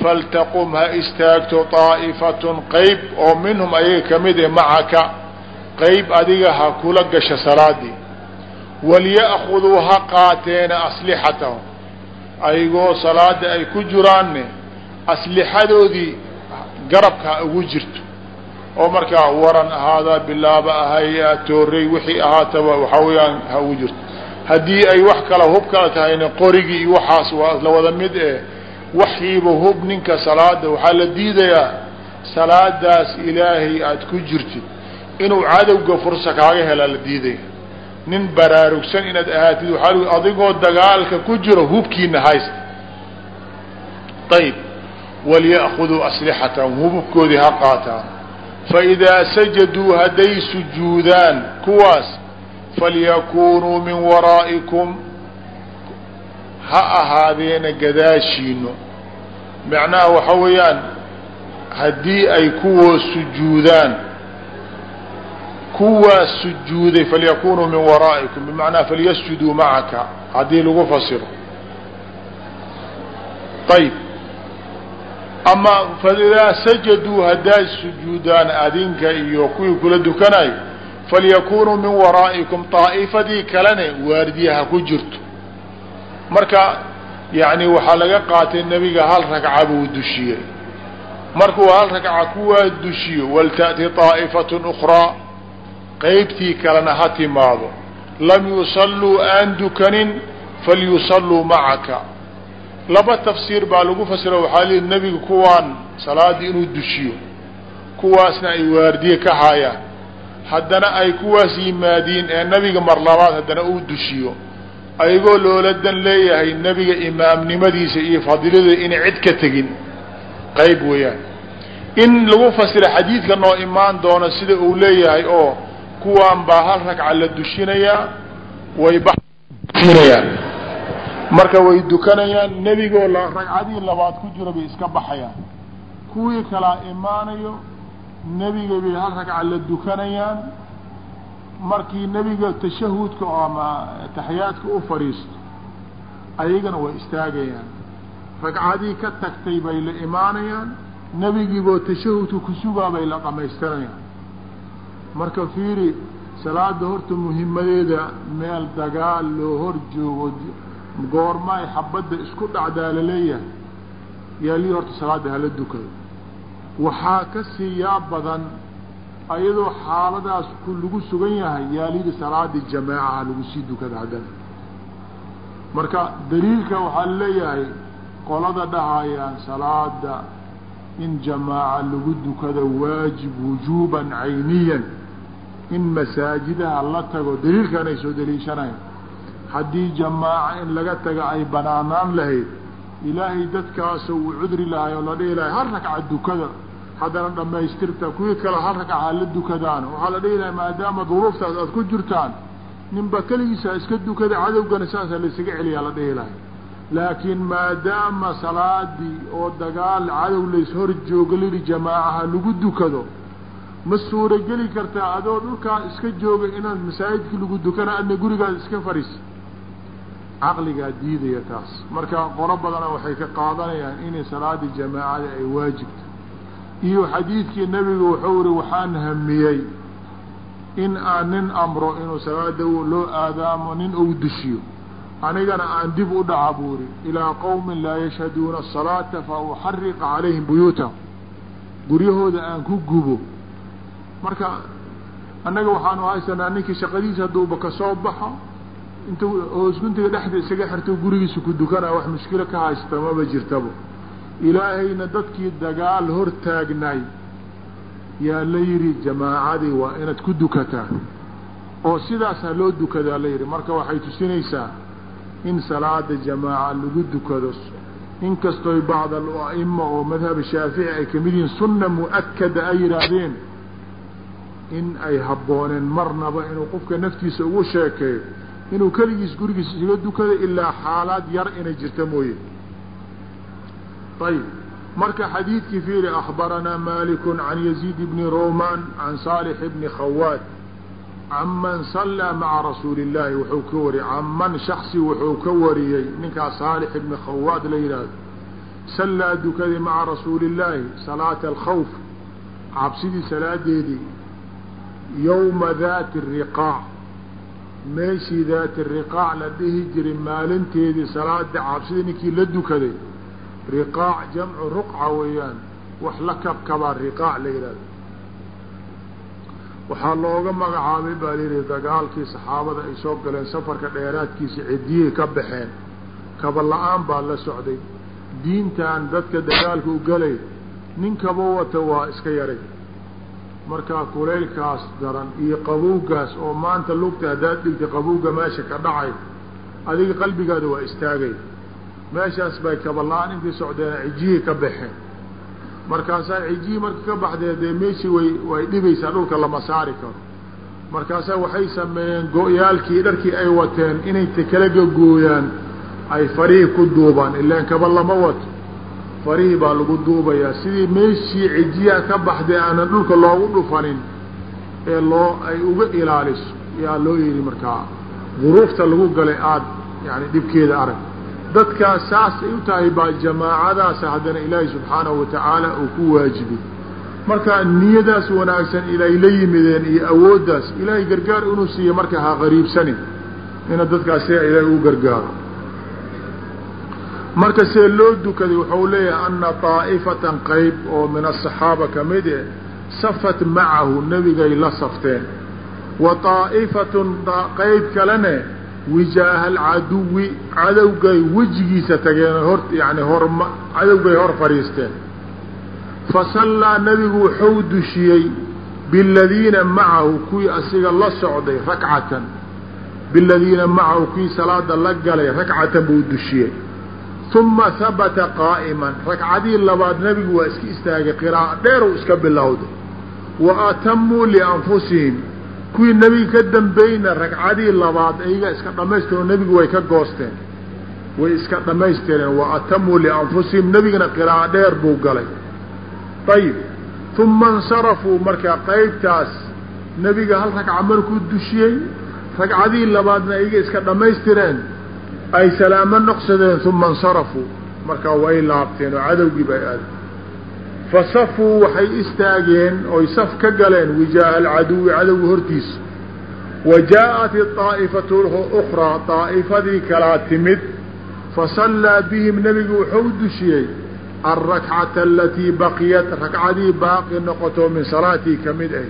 S1: faltaqum ha istaagto daa'ifatun qeyb oo minhum ayaga ka mid e macaka qeyb adiga ha kula gasha salaadii. Walya'khuduu ha qaateena aslixatahum ayagoo salaada ay ku jiraanne aslixadoodii garabka ha ugu jirto. oo markaa waran ahaadaa bilaaba ahaya toorey wixii ahaataba waxaa weeyaan ha ugu jirto. Haddii ay wax kala hub kala tahayna qorigii iyo waxaas waa la wada mid eh waxiiba hub ninka salaada waxaa la diidayaa salaadaas ilaahay aad ku jirtid. Inuu cadowga fursa kaaga helaa la diidaya nin baraarugsan inaad ahaatid waxaa adigoo dagaalka ku jiro hubkiina haysta. Ayib walya'khuduu aslixatahum hububkoodii ha qaataan faidaa sajaduu hadday sujuudaan kuwaas falyakunuu min waraa'ikum ha ahaadeena gadaashiino macnaha waxa weeyaan haddii ay kuwoo sujuudaan kuwaa sujuuday falyakunuu min waraa'ikum bimacnaa falyasjuduu macaka haddii lagu fasiro ayb ama faidaa sajaduu hadday sujuudaan adinka iyo kuwii kula dukanayo falyakunuu min waraa'ikum daa'ifadii kalene waardiyaha ku jirto. Marka yani waxaa laga qaatay nebiga hal ragca buu dushiyey. Markuu hal ragca kuwaa dushiyo walta'ti طaa'ifatun ukraa qeybtii kalena ha timaado. Lam yusalluu aan dukanin falyusalluu macaka laba tafsiir baa lagu fasira waxaa lii nebiga kuwaan salaadii inuu dushiyo kuwaasna ay waardiye ka haayaan. Haddana ay kuwaas yimaadiin ee nebiga mar labaad haddana uu dushiyo. Ayagoo loola dan leeyahay nebiga imaamnimadiisa iyo fadilada inay cid ka tegin. Qayb weeyaan. In lagu fasira xadiidka noo imaan doono sida uu leeyahay oo kuwaan baa hal ragca la dushinayaa way baxinayaan marka way dukanayaan nebigoo la ragcadii labaad ku jiro bay iska baxayaan. Kuwii kalaa imaanayo nebiga bay hal ragca la dukanayaan. Markii nebiga tashahudka ama taxiyaadka u fadhiisto ayagana way istaagayaan. Ragcadii ka tagtay bay la imaanayaan nebigiiboo tashahudka kusugaa bay la dhamaystiranayaan marka fiiri salaada horta muhimadeeda meel dagaal loo hor joogo goorma ay xabadda isku dhacdaa la leeyahay yaa lii horta salaada hala dukado waxaa ka sii yaab badan ayadoo xaaladaas ku lagu sugan yahay yaa lihi salaadii jamaacaha lagu sii dukada haddana. Marka daliilka waxaa leeyahay qolada dhahayaan salaada in jamaaca lagu dukado waajib wujuuban cayniyan. In masaajidaha la tago daliilkan ay soo daliishanayan haddii jamaaca in laga taga ay banaanaan lahayd ilaahay dadkaasa uu cudri lahay oo la dhihi lahay hal ragca dukada. Haddana dhamaystirta kuwii kale hal ragca hala dukadaan waxaa la dhihi lahay maadaama duruuftaas aad ku jirtaan ninba keligiisa iska dukada cadowgana saasa laysaga celiyaa la dhihi lahay laakiin maadaama salaadii oo dagaal cadow lays hor jooga lidi jamaacaha lagu dukado ma suurageli kartaa adoo dhulkaa iska jooga inaad masaajidkii lagu dukana adna gurigaas iska fadhiisa caqligaa diidaya taas. Marka qolo badana waxay ka qaadanayaan inay salaadii jamaacada ay waajibto iyo xadiidkii nebigu wuxuu iri waxaan hamiyey in aan nin amro inuu salaada loo aadaamo nin uu dushiyo anigana aan dib u dhaca buu iri ilaa qowmin laa yashhaduuna asalaata fa uxariqa calayhim buyuutahum guryahooda aan ku gubo. Marka annaga waxaanu haysanaa ninkii shaqadiisa hadduuba ka soo baxo intuu hoosguntiga dhexda isaga xirto gurigiisa ku dukanaa wax mushkilo ka haysta maba jirtaba ilaahayna dadkii dagaal hor taagnaay yaa la yidhi jamaacadii waa inaad ku dukataan oo sidaas loo dukadaa la yidhi. Marka waxay tusinaysaa in salaada jamaaca lagu dukado. Inkastoy bacd aima oo madhab shaafici ay ka mid yihiin sunna mu'akada ay yidhaahdeen in ay habbooneen marnaba inuu qofka naftiisa ugu sheekeeyo inuu keligiis gurigiis isaga dukado ilaa xaalaad yar inay jirta mooye. Ayb marka xadiidkii fiiri akhbaranaa maliku can yaziid bni roman can saalix bni khawaad. Can sallaa maca rasuuli illaahi wuxuu ka wariyey. Can shaksi wuxuu ka wariyey. Ninkaas saalix ibni khawaad la yidhaahdo sallaa dukaday maca rasuuli illaahi salaata alkhawf cabsidii salaadeedii yowma daati riqaac meeshii daati riqaac la dhihi jiray maalinteedii salaada cabsida ninkii la dukaday. Riqaac jamcu ruqca weeyaan wax la kabkabaa riqaac la yidhahdo waxaa looga magacaabay baa layidhi dagaalkii saxaabada ay soo galeen safarka dheeraadkiisa ciddiyey ka baxeen. Kaba la'aan baa la socday. Diintan dadka dagaalka u galay nin kaba wata waa iska yaray markaa kulaylkaas daran iyo qabowgaas oo maanta lugta haddaad dhigta qabowga meesha ka dhacay adiga qalbigaada waa istaagay. Meeshaas bay kaba-la-aan intay socdeen cijiyey ka baxeen markaasaa cijiyii marka ka baxdee dee meeshii way way dhibaysaa dhulka lama saari karo. Markaasaa waxay sameeyeen go-yaalkii dharkii ay wateen inay kala gagooyaan ay farihii ku duubaan ilaan kaba lama wato farihii baa lagu duubayaa. Sidii meeshii cijiyaha ka baxday aanan dhulka loogu dhufanin ee loo ay uga ilaaliso yaa loo yidhi markaa duruufta lagu galay aada yani dhibkeeda arag. Dadkaas saas ay u tahay baa jamaacadaas haddana ilaahay subxaanahu watacaala uu ku waajibay. Marka niyadaas wanaagsan ilay la yimideen iyo awooddaas ilaahay gargaar inuu siiyo marka ha qariibsanin ina dadkaas sia ilaahay u gargaaro marka see loo dukaday wuxuu leeyahay ana طaa'ifatan qayb oo min aلصaxaaba kamid e safat macahu nebigay la safteen wa طaa'ifatun qayb kalene wijaaha alcaduwi cadowgay wejigiisa tageen hor yani horm cadowgay hor fadhiisteen fasallaa nebigu wuxuu dushiyey biladiina macahu kuwii asiga la socday rakcatan biladiina macahu kuwii salaada la galay rakcatan buu dushiyey uma habata qaa'iman ragcadii labaad nebigu waa iska istaagay qiraa'a dheerow iska bilowday wa atamuu lianfusihim kuwii nebiga ka dambayna ragcadii labaad iyaga iska dhamaystiroo nebigu way ka goosteen way iska dhammaystireen wa atamuu lianfusihim nebigana qiraa'a dheer buu galay ayib uma insarafuu markaa qaybtaas nebiga hal ragca markuu dushiyey ragcadii labaadna iyaga iska dhammaystireen ay salaamo noqsadeen uma insarafuu. Markaa way laabteen oo cadowgii bay aadeen. Fasafuu waxay istaageen oy saf ka galeen wijaaha alcaduwi cadowga hortiisa. Wa jaaءat iطaa'ifatu ukraa daa'ifadii kalaa timid. Fasallaa bihim nebigu wuxuu dushiyey alrakcata alatii baqiyat ragcadii baaqi noqoto min salaatii ka mid ah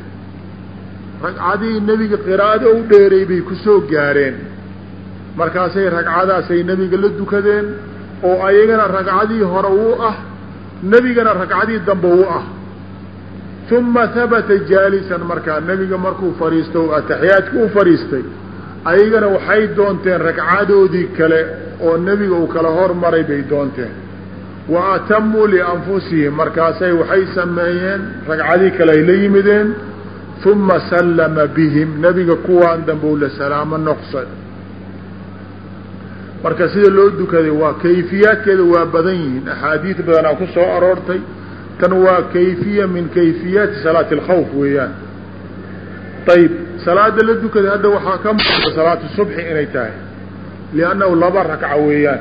S1: ragcadii nebiga qiraa'ada u dheeray bay ku soo gaareen markaasay ragcadaasay nebiga la dukadeen oo ayagana ragcadii hore u ah nebigana ragcadii dambe u ah. Uma habata jaalisan markaa nebiga markuu fadhiisto ataxiyaadka u fadhiistay ayagana waxay doonteen ragcadoodii kale oo nebiga uu kala hormaray bay doonteen. Wa atamuu lianfusihim markaasay waxay sameeyeen ragcadii kale ay la yimideen. Uma sallama bihim nebiga kuwaan dambe u la salaamo noqsad marka sida loo dukaday waa kayfiyaadkeeda waa badan yihiin. Axaadiid badanaa ku soo aroortay tan waa kayfiya min kayfiyaati salaati alkhawf weeyaan. Ayib salaada la dukaday hadda waxaa ka muuqda salaatu subxi inay tahay liannahu laba ragca weeyaan.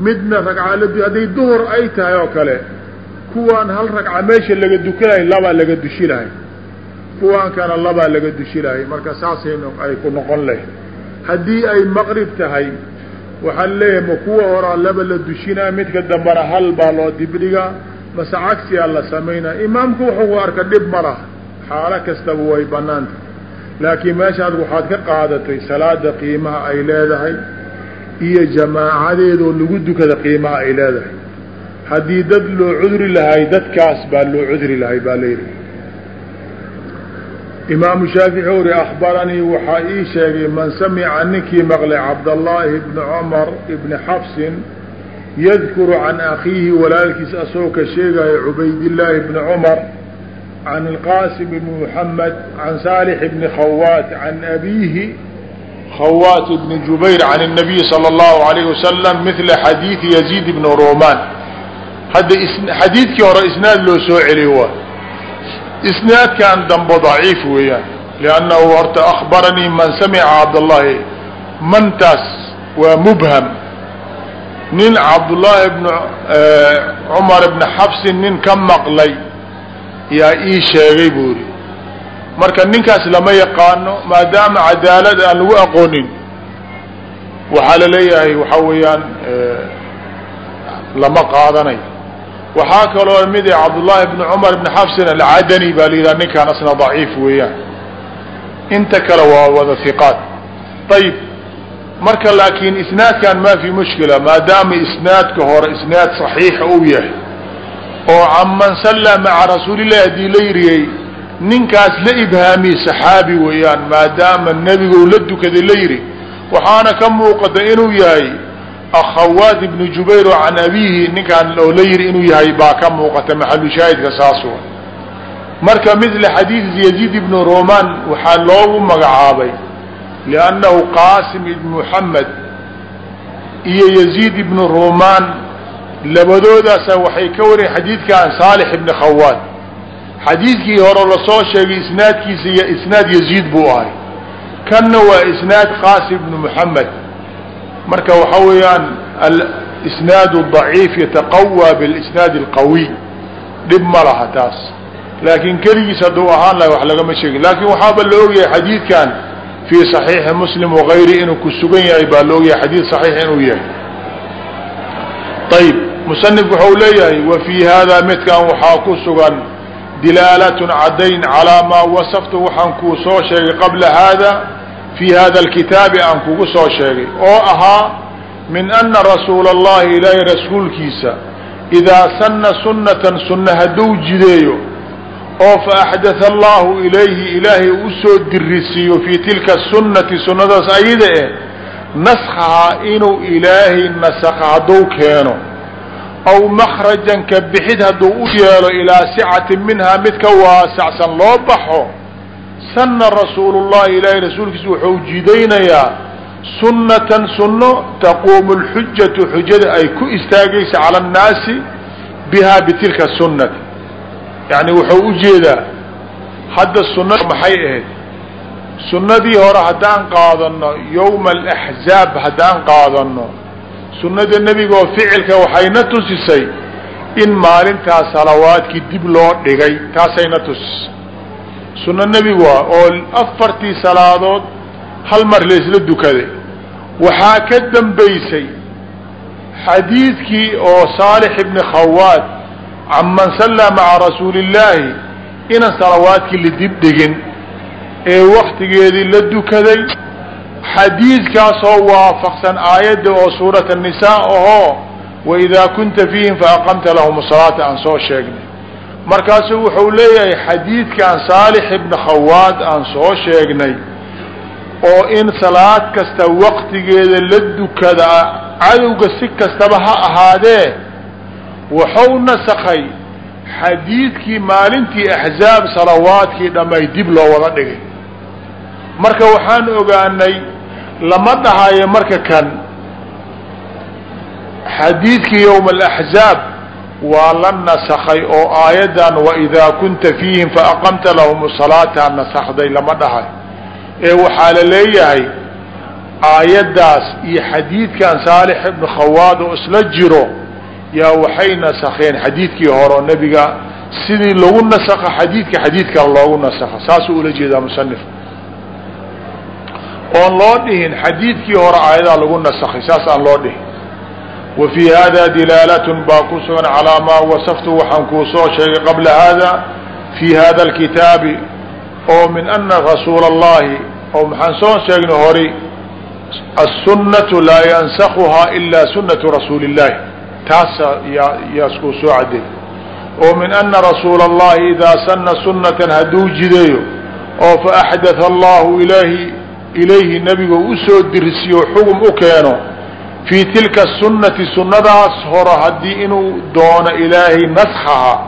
S1: Midna ragca la hadday duhur ay tahay oo kale kuwaan hal ragca meesha laga dukanahay labaa laga dushi lahay. Kuwaan kana labaa laga dushi lahay. Marka saasay ay ku noqon lahay haddii ay maqrib tahay waxaan leeyahay ma kuwa horaa laba la dushinaa midka dambana hal baa loo dibdhigaa mase cagsiyaa la samaynaa. Imaamku wuxuu arka dhib ma laha xaalo kastaba way banaanta laakiin meeshaad waxaad ka qaadatay salaada qiimaha ay leedahay iyo jamaacadeedoo lagu dukada qiimaha ay leedahay. Haddii dad loo cudri lahay dadkaas baa loo cudri lahay baa layidhi imaamu shaafici uri akhbaranii waxaa ii sheegay man samica ninkii maqlay cabdallaahi bni cumar ibni xafsin yadkuru can akhiihi walaalkiis asagoo ka sheegaya cubaydillaahi bni cumar can alqaasim ibni muxamed can saalix ibni khawaat can abiihi khawaat ibni jubayr can الnabiy salى اllahu alayh wasalam mila xadiidi yaziid ibni roman hadda xadiidkii hore isnaad loo soo celiyo waa isnaadkan dambe daciif weeyaan. liannahu horta akhbaranii man samica cabdullaahi mantaas waa mubham nin cabdullaahi bn cumar ibni xabsin nin ka maqlay yaa ii sheegay buu yidhi marka ninkaas lama yaqaano maadaama cadaalad aan lagu aqoonin waxaa la leeyahay waxaa weeyaan lama qaadanayo waxaa kaloo mid ah cabdullaahi bni cumar bni xafsin alcadani baa la yidhaha ninkaan asna daciif weeyaan. Inta kale waa wada hiqaat ayib marka laakiin isnaadkan ma fi mushkila maadaama isnaadka hore isnaad saxiixa uu yahay. Oo caman sallaa maca rasuulillahi haddii la yiriyey ninkaas la ibhaamiye saxaabi weeyaan maadaama nebiga uu la dukaday la yidhi waxaana ka muuqata inuu yahay akhawaat ibnu jubayr oo can abiihi ninkaan oo la yidhi inuu yahay baa ka muuqata maxalu shaahidka saas wa marka midla xadiid yaziid ibnu roman waxaa loogu magacaabay liannahu qaasim ibn muxamed iyo yaziid ibnu roman labadoodaasa waxay ka wariyeen xadiidkan saalix ibni khawaat xadiidkii hore la soo sheegay isnaadkiisa isnaad yaziid buu ahay. Kanna waa isnaad qaasim bnu moxamed marka waxa weeyaan isnaad daciif yataqawى bilisnaad اlqawiy dhib ma laha taas laakiin keligiis hadduu ahaan lahay wax lagama sheegin laakin waxaaba la ogyahay xadiidkan fii صaxiixi muslim wagayri inuu ku sugan yahay baa la ogyahay xadiid صaxiix inuu yahay ayb musanifku waxau leeyahay wa fii hada midkan waxaa ku sugan dilaalat cadayn calىa maa wasaftu waxaan kuu soo sheegay qabla hada fii hada اlkitaabi aan kugu soo sheegay oo ahaa min ana rasuula allahi ilaahay rasuulkiisa idaa sanna sunnatan sunna hadduu jideeyo oo fa axdatha allahu ilayhi ilaahay u soo dirisiiyo fii tilka sunnati sunnadaas ayada eh naskhahaa inuu ilaahay nasakha hadduu keeno aw makhrajan ka bixid hadduu u yeelo ilaa sicatin minhaa mid ka waasacsan loo baxo sanna rasuulu llahi ilaahay rasuulkiisa wuxuu jidaynayaa sunatan sunno taquumu lxujatu xujada ay ku istaagaysa cala annaasi bihaa bitilka sunnati. Yani wuxuu u jeedaa hadda sunada maxay ahayd? Sunnadii hore haddaan qaadano yowma alaxzaab haddaan qaadano sunnada nebiga ficilka waxayna tusisay in maalintaas salawaadkii dib loo dhigay taasayna tusisay sunno nebigu ah oo afartii salaadood hal mar laisla dukaday. Waxaa ka dambaysay xadiidkii oo saalix ibni khawaad can man sallaa maca rasuuli illaahi inan salawaadkii la dib dhigin ee waktigeedii la dukaday. Xadiidkaasoo waafaqsan aayadda oo suurat annisaa ahoo waidaa kunta fiihim faaqamta lahum salaata aan soo sheegnay markaasuu wuxuu leeyahay xadiidkan saalix ibni khawaad aan soo sheegnay oo in salaad kasta waktigeeda la dukada cadowga si kastaba ha ahaadee wuxuu nasakay xadiidkii maalintii axzaab salawaadkii dhammay dib loo wada dhigay. Marka waxaan ogaanay lama dhahayo marka kan xadiidkii yowma alaxzaab waa la nasakay oo aayaddan waidaa kunta fiihim faaqamta lahum salaata nasakday lama dhahayo ee waxaa la leeyahay aayaddaas iyo xadiidkan saalix ibnu khawaad oo isla jiro yaa waxay nasakeen xadiidkii hore oo nebiga sidii lagu nasakha xadiidka xadiidkan loogu nasakha. Saasuu ula jeedaa musanif oon loo dhihin xadiidkii hore aayadaa lagu nasakhay saas aan loo dhihin wa fii hada dilaalatun baa ku sugan calaa maa wasaftu. Waxaan kuu soo sheegay qabla haada fii hada alkitaabi oo min ana rasuula allahi oo maxaan soo sheegnay horay assunnatu laa yansakhuhaa ilaa sunnatu rasuuli اllahi taasa yaaskuu soo caday oo min ana rasuula allahi idaa sanna sunnatan hadduu jideeyo oo fa axdatha allahu ilaahi ilayhi nebiga u soo dirisiyo xugum u keeno fii tilka sunati sunadaas horo haddii inuu doono ilaahay naskhaha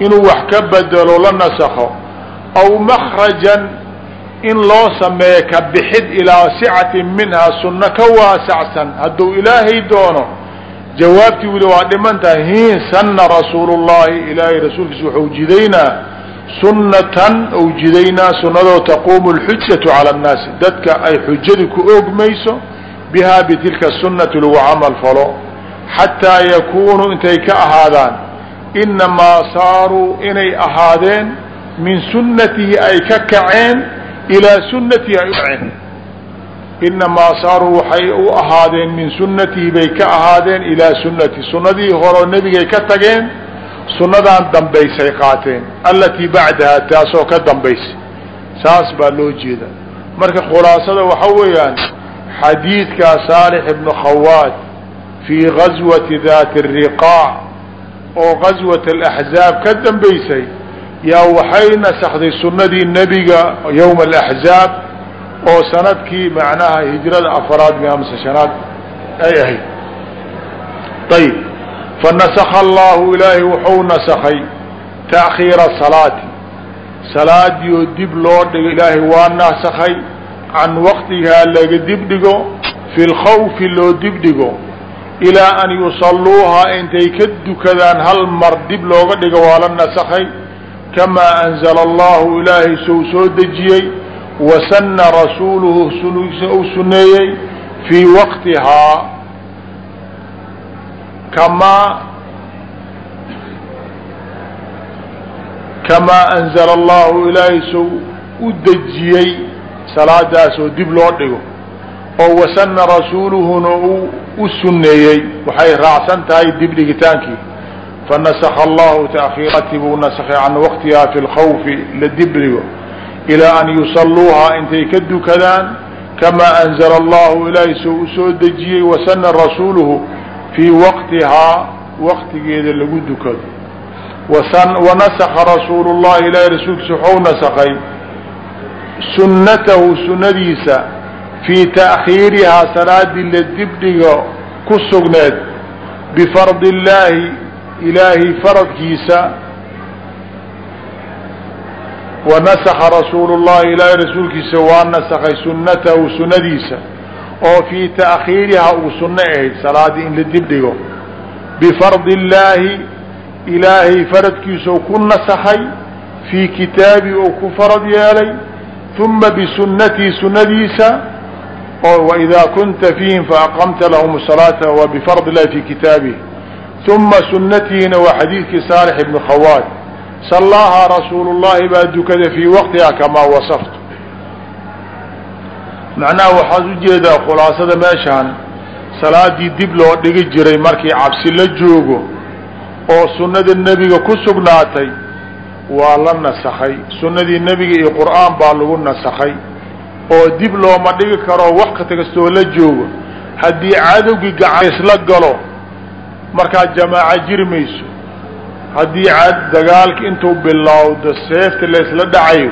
S1: inuu wax ka bedelo la nasakho aw makrajan in loo sameeyo ka bixid ilaa sicatin minhaa sunno ka waasacsan hadduu ilaahay doono jawaabtii wili waa dhiman tahay hiin sanna rasuulu llahi ilaahay rasuulkiisa wuxuu jidaynaa sunnatan ou jidaynaa sunnadoo taquumu lxujatu cala annaasi dadka ay xujadu ku oogmayso bihaa bitilka sunnati lagu camal falo xataa yakuunuu intay ka ahaadaan. Inamaa saaruu inay ahaadeen min sunnatihi ay ka kaceen ilaa sunatihi ay u kaceen. Inamaa saaruu waxay u ahaadeen min sunatihi bay ka ahaadeen ilaa sunati sunadii horeo nebigay ka tageen sunadaan dambaysay qaateen. Alatii bacdaha taasoo ka dambaysay. Saas baa loo jeeda marka khulaasada waxa weeyaan xadiidkaa saalix ibnu khawaad fii gazwati daati الriqaac oo gazwat alaxzaab ka dambaysay yaa waxay nasakday sunadii nebiga yowma alaxzaab oo sannadkii macnaha hijrada afaraad mi amse shanaad ay ahayd ayib fanasakha allahu ilaahay wuxuu nasakay taakhiira salaati salaadioo dib loo dhigo ilaahay waa nasakay can waqtihaa laga dib dhigo fi lkhawfi loo dib dhigo ilaa an yusalluuhaa intay ka dukadaan hal mar dib looga dhigo waa la nasakay kamaa anzala allahu ilaahay sou soo dejiyey wasana rasuuluhu sunisa u suneeyey fii waqtihaa. Kamaa kamaa anzala allahu ilaahay sou u dejiyey salaadaas oo dib loo dhigo. oo wasana rasuuluhuna uu u suneeyey waxay raacsan tahay dib dhigitaankii fanasakha allahu taakhiirati buu nasakhay can waqtihaa fi lkhawfi la dib dhigo. ilaa an yusalluuhaa intay ka dukadaan kamaa anzala allahu ilaahay soo u soo dejiyey wasana rasuuluhu fii waqtihaa waqtigeeda lagu dukado. wanasakha rasuulu llahi ilaahay rasuulkiisa waxau nasakay sunnatahu sunnadiisa fii ta'khiirihaa salaadii la dibdhigo ku sugneed bifardi illaahi ilaahay faradkiisa wanasakha rasuulu llahi ilaahay rasuulkiisa waa nasakhay sunnatahu sunnadiisa oo fii ta'khiirihaa uu sunno ahayd salaadii in la dibdhigo bifardi illaahi ilaahay faradkiisau ku nasakhay fii kitaabi ou ku farad yeelay uma bisunnatii sunnadiisa oo waidaa kunta fiihim faaqamta lahum salaata wa bifardi illahi fi kitaabihi uma sunnatiina waa xadiidkii saalix ibni khawaad sallaahaa rasuulu llahi baa dukada fii waqtiha kamaa wasaftu macnaha waxaad u jeedaa khulaasada meeshaan salaadii dib loo dhigi jiray markii cabsi la joogo oo sunnada nebiga ku sugnaatay waa la nasakhay sunnadii nebiga iyo qur'aan baa lagu nasakhay oo dib looma dhigi karo waqti kastoo la joogo. Haddii cadowgii gacan isla galo markaa jamaaco jiri mayso. Haddii dagaalka intuu bilowdo seefta laysla dhacayo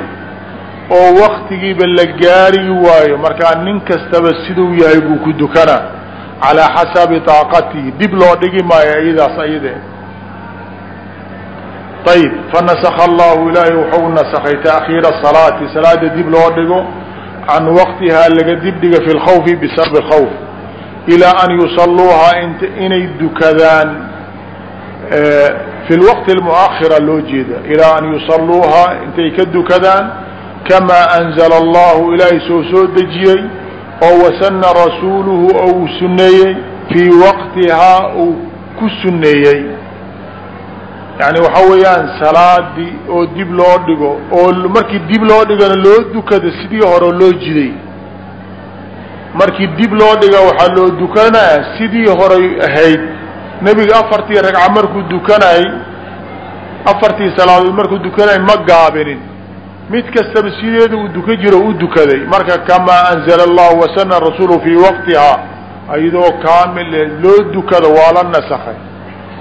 S1: oo waktigiiba la gaari waayo markaa nin kastaba siduu yahay buu ku dukanaa. Calaa xasabi taaqatihi dib loo dhigi maayo iyadaas ayade ayib fanasakha allahu ilaahay wuxuu nasakhay taakhiira salaati salaada dib loo dhigo can waqtihaa laga dibdhiga fi lkhawfi bisababi khawf ilaa an yusalluuhaa inay dukadaan fi lwaqti lmuakhira loo jeeda ilaa an yusalluuhaa intay ka dukadaan kamaa anzala allahu ilaahay soo soo dejiyey oo wasana rasuuluhu ou suneeyey fii waqtihaa uu ku suneeyey yani waxa weeyaan salaadii oo dib loo dhigo oo markii dib loo dhigana loo dukada sidii hore loo jiday. Markii dib loo dhiga waxaa loo dukanaya sidii horay ahayd. Nebiga afartii ragca markuu dukanay afartii salaadood markuu dukanay ma gaabinin. Mid kastaba sideeda uu dukan jiro u dukaday. Marka kamaa anzala allahu wasana rasuulu fii waqtihaa ayadoo kaamil loo dukado waa la nasakay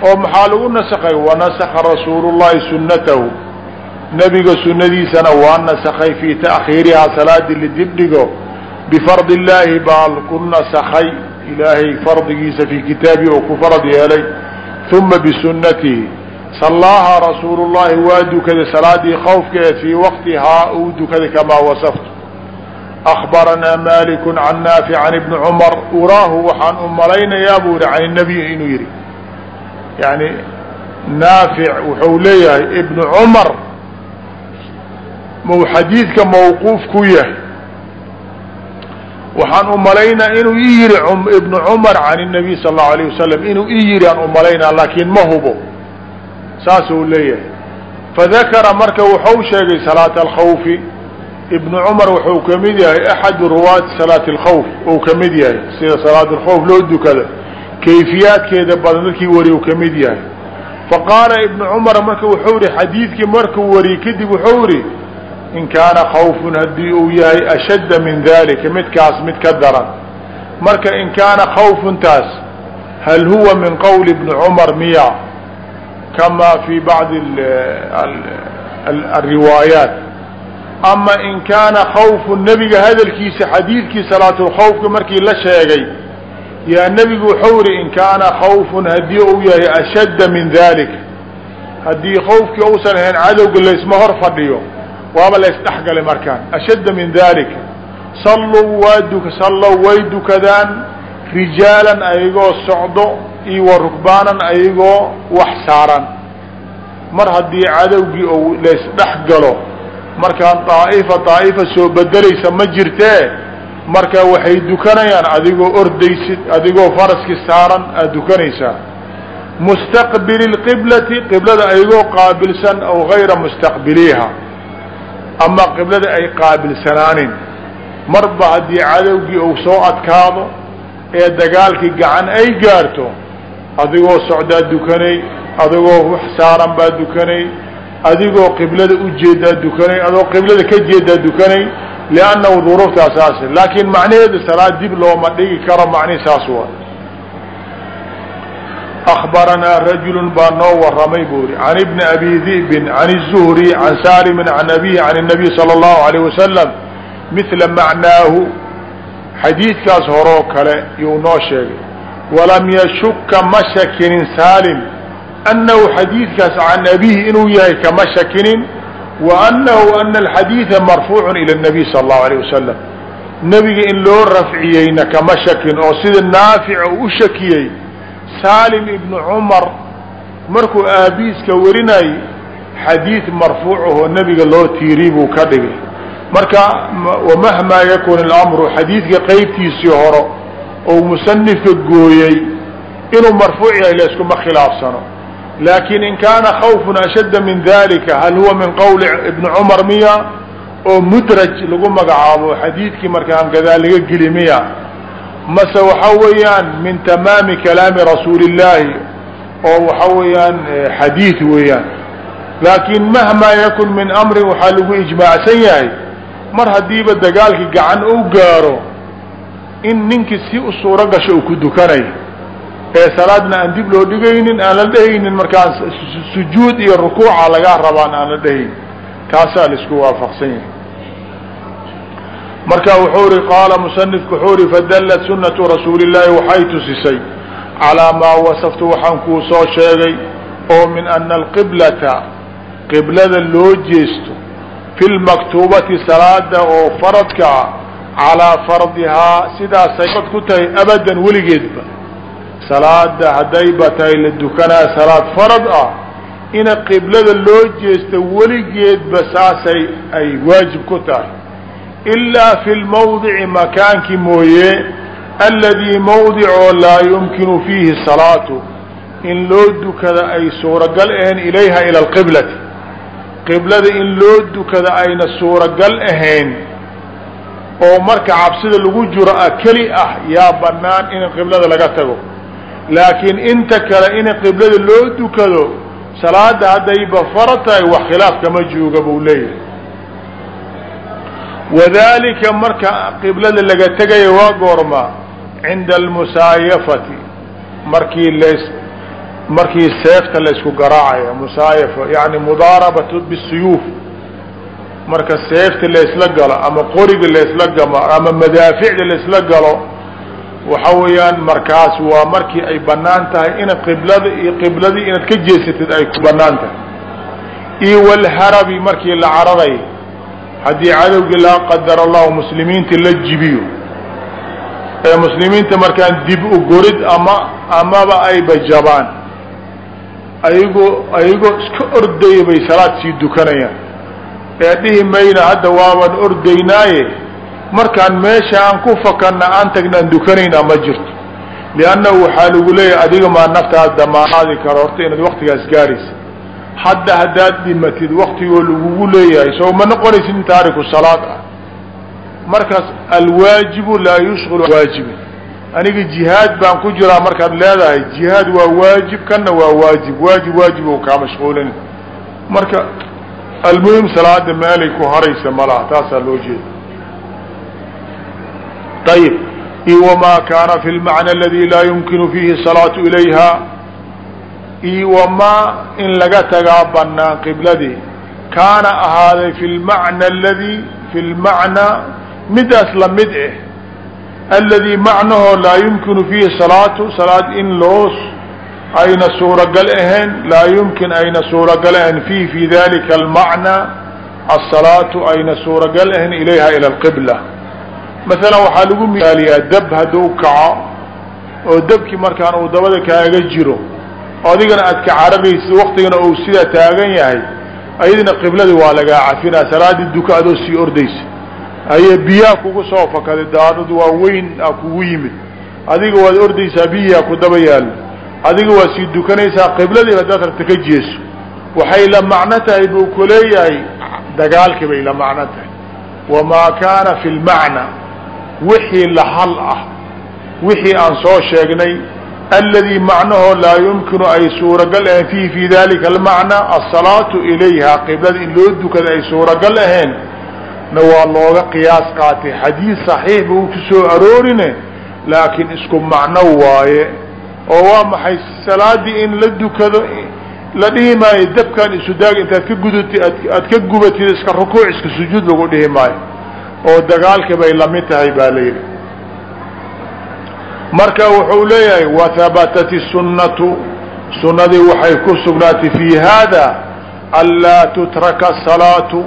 S1: oo maxaa lagu nasakay wanasaka rasuulu llahi sunnatahu. Nebiga sunadiisana waa nasakay fii ta'khiirihaa salaadii lidibdhigo bifardi illaahi baa ku nasakay ilaahay fardigiisa fii kitaabihi oo ku farad yeelay. Uma bisunatihi sallaaha rasuulu llahi waa dukaday salaadii khawfka ee fii waqtihaa uu dukaday kamaa wasaftu. Akbaranaa maliku can naafic can ibni cumar. Uraahu waxaan u malaynayaa buu yihi can nabiy inuu yihi yani naafic wuxuu leeyahay ibnu cumar mau xadiidka mawquuf ku yahay waxaan u malaynaa inuu i yihi ibnu cumar can الnabiy sal الlahu alayه wasalam inuu i yihi aan u malaynaa laakiin ma hubo saasuu leeyahay fadakara marka wuxuu sheegay salaat alkhawfi ibnu cumar wuxuu kamid yahay axadu ruwaati salaati اlkhawf ou kamid yahay sida salaat اlkhawf loo dukada kayfiyaadkeeda badan dadkii wari u ka mid yahay. Faqaala ibnu cumar marka wuxuu ihi xadiidkii markuu wariyey kadib wuxuu ihi in kaana khawfun haddii uu yahay ashadda min dalika midkaas mid ka daran marka in kaana khawfuntaas hal huwa min qowli ibni cumar miya kama fi bacdi alriwaayaat ama in kaana khawfu nebiga hadalkiisa xadiidkii salaatulkhawfka markii la sheegay yaa nebigu wuxuu ihi in kaana khawfun haddii uu yahay ashadda min dalika haddii khawfkii uusan ahayn cadowga laysma hor fadhiyo waaba la isdhexgalay markaan. Ashadda min dalika salluu waa sallow way dukadaan rijaalan ayagoo socdo iyo wa rukbaanan ayagoo wax saaran. Mar haddii cadowgii ou laysdhex markaan daa'ifa daa'ifa soo bedelaysa ma jirtee marka waxay dukanayaan adigoo ordaysid adigoo faraski saaran aad dukanaysaa. Mustaqbili lqiblati qiblada ayagoo qaabilsan aw gayra mustaqbiliiha ama qiblada ay qaabilsanaanin. Marba haddii cadowgii uu soo adkaado ee dagaalkii gacan ay gaarto adigoo socdaa dukanay adigoo wax saaran baa dukanay adigoo qiblada u jeedaa dukanay adigoo qiblada ka jeedaa dukanay liannahu duruuftaa saas laakiin macnaheeda salaad dib looma dhigi karo macnihi saas waa أخبرnaa رجل baa noo waramay bu ri عن بن أbي ذئب عن الزهري عن sالم عن أبيه عن النبي صلى الله عليه وسلم مثل معنaahu xadiidkaas horoo kale yuu noo sheegay walam yashuka ma shakinin saalim annahu xadiidkaas can abihi inuu yahay kama shakinin wa annahu ana alxadiida marfuucun ila الnabiy sala allahu alayh wasalam nebiga in loo rafciyeyna kama shakin oo sida naafica u shakiyey saalim ibnu cumar markuu aabiiska warinayy xadiid marfuuc ahoo nebiga loo tiiriy buu ka dhigay marka wamahmaa yakun اlamru xadiidka qeybtiisii horo ou musanifka gooyey inuu marfuuc yahay layskuma khilaafsano laakin in kaana khawfun ashadda min dalika hal huwa min qowli ibni cumar miya oo mudraj lagu magacaabo xadiidkii markaan gadaa laga geli miya. Mase waxa weeyaan min tamaami kalaami rasuuli اllaahi oo waxa weeyaan xadiid weeyaan. Laakin mahmaa yakun min amrin waxaa lagu ijmaacsan yahay mar haddiiba dagaalkii gacan u gaaro in ninkii si u suuro gasho uu ku dukanay ee salaadna aan dib loo dhigaynin aan la dhehaynin markaan sujuud iyo rukuuca lagaa rabaan aan la dhehaynin taasaa la isku waafaqsan yahay. Marka wuxuu ri qaala musanifku wuxuu ri fadallat sunatu rasuuli llaahi waxay tusisay. Calaa maa wasaftu waxaan kuu soo sheegay oo min ana alqiblata qiblada loo jeesto fi lmaktuubati salaada oo faradkaa calaa fardihaa sidaasay ad ku tahay abadan weligeedba salaada haddayba tahay la dukanaa salaad farad ah ina qiblada loo jeesto weligeedba saasay ay waajib ku tahay. Ilaa fi lmawdici makaankii mooye aladii mawdicoo laa yumkinu fiihi salaatu in loo dukada ay suuragal ahayn ilayha ila alqiblati. Qiblada in loo dukada ayna suuragal ahayn oo marka cabsida lagu jiro a keli ah yaa banaan in qiblada laga tago laakiin inta kale in qiblada loo dukado salaada haddayba fara tahay wax khilaaf kama jooga buu leeyahay. Wadalika marka qiblada laga tegaya waa goorma cinda almusaayafati markii las markii seefta laysku garaacaya musaayafa yani mudaarabatu bisuyuuf. Marka seefta laysla galo ama qoriga laysla gamo ama madaaficda laysla galo waxa weeyaan markaas waa markii ay bannaan tahay in qiblada iyo qibladii inaad ka jeesatid ay ku bannaan tahay. Iyo walharabi markii la cararay haddii cadowgii laa qadar allahu muslimiinta la jibiyo. Ee muslimiinta markaan dib u gorid ama amaba ayba jabaan. Ayagoo ayagoo iska ordaya bay salaad sii dukanayaan. Ee dhihi mayna hadda waaban ordaynaaye markaan meesha aan ku fakanna aan tagnaan dukanaynaa ma jirto. Liannahu waxaa lagu leeyahay adiga maa naftaad damaanaadi karo horta inaad waktigaas gaaraysa. Hadda haddaad dhimatid waktigoo lagugu leeyahay soo ma noqonaysid in taariku salaad ah. Markaas alwaajibu laa yushgil waajibin. Aniga jihaad baan ku jiraa markaad leedahay jihaad waa waajib kanna waa waajib. Waajib waajib oo kaa mashquulin. Marka almuhim salaada meelay ku haraysa malaha taasaa loo jeeda ayib iyo wamaa kaana fi lmacna aladi laa yumkinu fiihi salaatu ilayha iyo wamaa in laga tagaa banaan qibladii kaana ahaaday fi lmacna aladi fi lmacna midaas la mid eh aladi macnahoo laa yumkinu fiihi salaatu salaad in loo ayna suuragal ahayn laa yumkin ayna suuragal ahayn fiihi fi dalika almacna asalaatu ayna suuragal ahayn ilayha ila alqibla masalan waxaa lagu misaaliyaa dab hadduu kaco oo dabkii markaan uu dabada kaaga jiro adigana aad ka cararaysid waktigana uu sidaa taagan yahay ayadina qibladii waa lagaa cafinaa salaadii duka adoo sii ordaysa. Aye biyaa kugu soo fakaday daadad waa weyn a kugu yimid. Adiga waad ordaysaa biyaa ku daba yaallo. Adiga waad sii dukanaysaa qibladii haddaad rabta ka jeeso. Waxay la macno tahay buu ku leeyahay dagaalkii bay la macno tahay. Wamaa kaana fi lmacna wixii la hal ah wixii aan soo sheegnay alladii macnahoo laa yumkinu ay suuragal ahayn fiihi fi dalika almacna asalaatu ilayha qiblada in loo dukada ay suuragal ahayn na waa looga qiyaas qaatay. Xadiid saxiix buu ku soo aroorine laakiin isku macno waaye oo waa maxay salaadii in la dukado la dhihi maayo dabkan isudaag intaad ka gudati aad ka gubatid iska rukuuc iska sujuud lagu dhihi maayo oo dagaalka bay lamid tahay baa la yidhi marka wuxuu leeyahay wahabatat الsunnatu sunadii waxay ku sugnaatay fi hada anlaa tutraka salaatu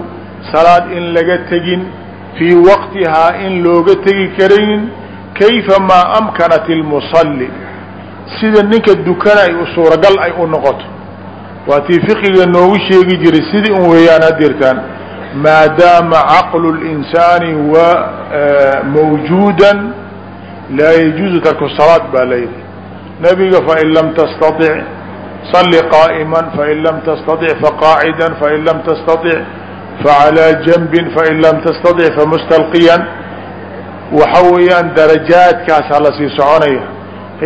S1: salaad in laga tegin fii waqtihaa in looga tegi karayn kayfa maa amkanat اlmusalli sida ninka dukanay suuragal ay u noqoto waa tii fiqiga noogu sheegi jiray sidii un weeyaan hadirtaan maadaama caqlu اlinsaani wa mawjuuda laa yajuuzu tarku salaat baa layidhi nabiga fain lam tastaطic صli qaa'ima fain lam tastaطic faqaacida fain lam tastaطic facalىa janbin fain lam tastaطic famustalqiyan waxa weeyaan darajaadkaasaa lasii soconaya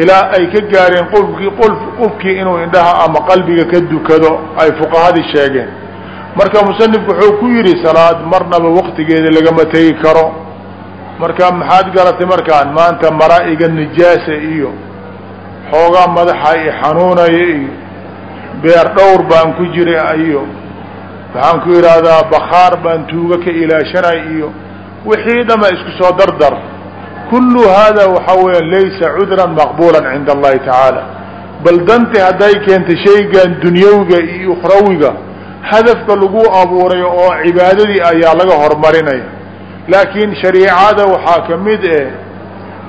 S1: ilaa ay ka gaareen qofkii qofkii inuu indhaha ama qalbiga ka dukado ay fuqahadii sheegeen marka musanifku wuxuu ku yidhi salaad marnaba waqtigeeda lagama tegi karo. Marka maxaad garatay markaan? Maanta maraa'iga nijaasa iyo xoogaa madaxa i xanuunaya iyo beer dhowr baan ku jiray iyo waxaan ku idhaahdaa bakaar baan tuuga ka ilaashanay iyo wixii dhama isku soo dardar. Kullu hada waxa weya laysa cudran maqbula cinda allahi tacaala. Bal danti hadday keentay shaygan dunyawiga iyo ukhrawiga hadafka lagu abuuray oo cibaadadii ayaa laga horumarinaya laakiin shariicada waxaa ka mid eh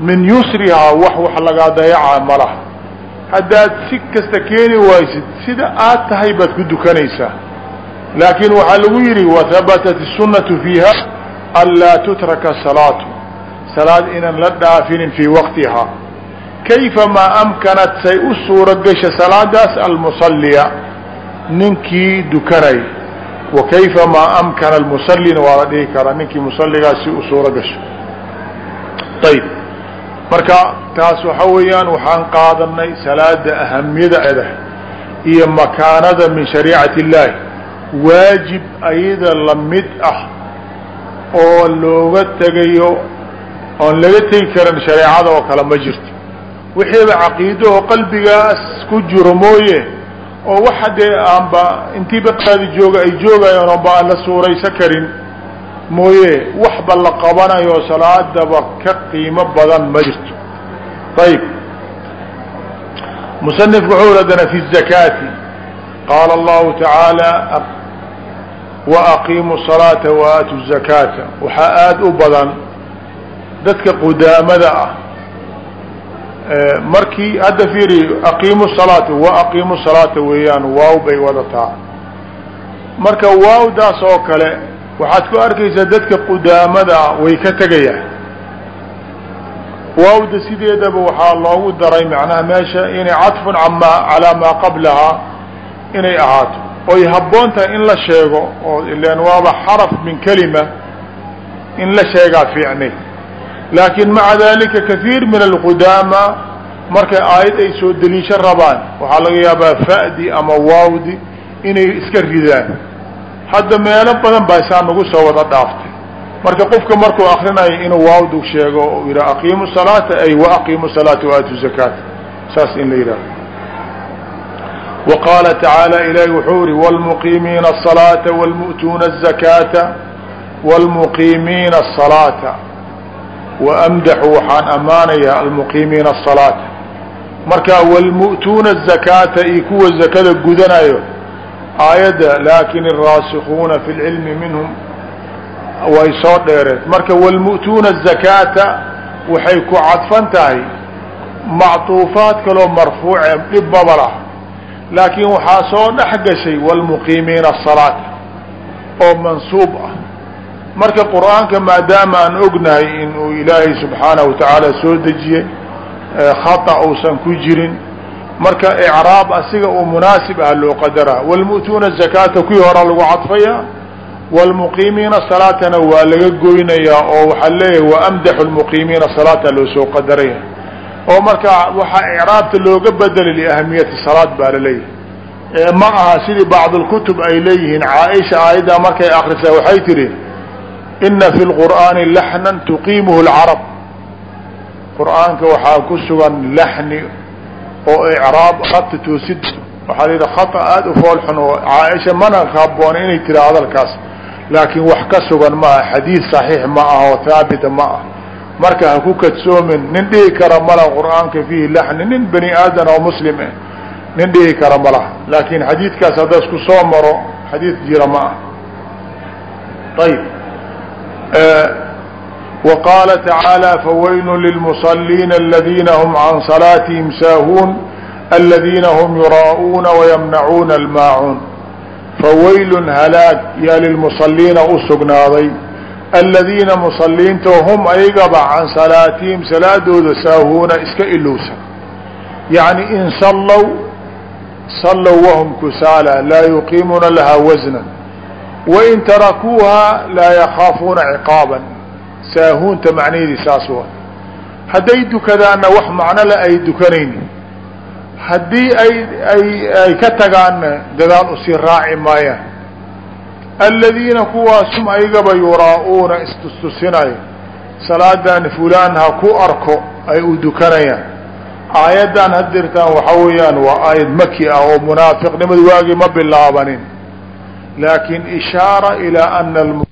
S1: min yusrihaa wax wax lagaa dayaca malaha haddaad si kasta keeni waysid sida aad tahay baad ku dukanaysaa. Laakiin waxaa lagu yidhi wahabatat الsunatu fiiha anlaa tutraka salaatu. Salaad inaan la dhaafinin fii waqtihaa kayfa maa amkanat say u suura gasha salaadaas almusaliya ninkii dukanay wa kayfa maa amkana almusallina waa la dhihi karaa ninkii musaligaas si u suura gasho. Ayb marka taas waxa weeyaan waxaan qaadanay salaada ahamiyada edah iyo makaanada min shariicati illaahi waajib ayada la mid ah oo looga tegayo oon laga tegi karin shareecada oo kale ma jirto. Wixiiba caqiido oo qalbigaas ku jiro mooye oo waxa dee aanba intii baqaadi jooga ay joogayaan oonba aan la suuraysa karin mooye waxba la qabanayo salaadaba ka qiimo badan ma jirto ayib musanifku wuxuu radana fi الzakaati qaala allahu tacaala waaqiimu الصalaata waaatu الzakaata waxaa aada u badan dadka qudaamada ah markii hadda fiiri aqiimu salaata wa aqiimu salaata weeyaan waaw bay wadataa marka waawdaas oo kale waxaad ku arkaysaa dadka qudaamada way ka tegayaan. Waawda sideedaba waxaa loogu daray macnaha meesha inay cadfun ama calaa maa qablahaa inay ahaato. Oy habboon tahay in la sheego oo ilan waaba xaraf min kelima in la sheegaa fiicnay laakiin maca dalika kaiir min alqudaama markay aayad ay soo deliisho rabaan waxaa laga yaabaa fa'di ama waawdi inay iska ridaan. Hadda meelo badan baa saa nagu soo wada dhaaftay. Marka qofka markuu akrinayo inuu waawdu sheego oo yidha aqiimu salaata ay waaqiimu salaata waatu zakaata saas in la yidhaaho wa tacaala ilaahi wuxuu yihi wlmuqiimiina asalaata wlmu'tuuna azakaata wlmuqiimiina asalaata waamdaxu waxaan ammaanayaa almuqiimiina الصalaata marka wlmu'tuuna الzakaata iyo kuwa zakada gudanayo aayadda laakin الraasikuuna fi اlcilmi minhum way soo dheereen marka wlmu'tuuna الzakaata waxay ku cadfan tahay macطuufaad kaloo marfuuce dhib maba lah laakiin waxaa soo dhex gashay wlmuqiimiina asalaat oo mansuub ah marka qur'aanka maadaama aan ognahay inuu ilaahay subxaanahu watacaala soo dejiyey khata uusan ku jirin marka icraab asiga uu munaasib ah loo qadaraa wlmu'tuuna zakaata kuwii horaa lagu cadfaya wlmuqiimiina salaatana waa laga goynayaa oo waxaa leeyahay waamdaxu lmuqiimiina salaata loo soo qadaraya. Oo marka waxaa icraabta looga bedelay liahamiyati salaad baa la leeyahay ma aha sidii bacd ay leeyihiin caaisha aayaddaa markay akrisaa waxay tihi ina fi lqur'aani laxnan tuqiimuhu lcarab qur'aanka waxaa ku sugan laxni oo icraab khata toosid waxaa la yidhi khata aada u foolxun oo caaisha mana haboona inay tira hadalkaas laakiin wax ka sugan ma aha xadiid saxiix ma ah oo haabita ma ah marka ha ku kadsoomin nin dhihi kara mala qur'aanka fiihi laxni nin bani aadan oo muslim ah nin dhihi kara ma laakiin xadiidkaas hadda isku soo maro xadiid jira ma ah ayb وqاaلa تaعaaلى فwayl للمصليiن الذيina hm عan صلاaتiهiم sاahوun الذيina hm يurاءuuna ويمنacuuna الmاacuun fawayl halaag yaa lilmuصaliina u sugnaaday aladiina musaliinta hum ayagaba can salaatihim salaadooda saahuuna iska ilowsan yaعni in sallow sallow wahm kusaala laa yuqiimuuna lahaa wasna wain tarakuuha laa yakaafuuna ciqaaba saahuunta macnaheedii saas wa hadday dukadaanna wax macno le ay dukanaynin haddii ay ay ay ka tagaanna dadaal u sii raaci maayaan aladiina kuwaasum aygaba yuraa'uuna istustusinayo salaadan fulaan ha ku arko ay u dukanayaan aayaddan hadirtaan waxa weeyaan waa aayad maki ah oo munaafiqnimada waagii ma bilaabanin laakin ishaara ilaa ana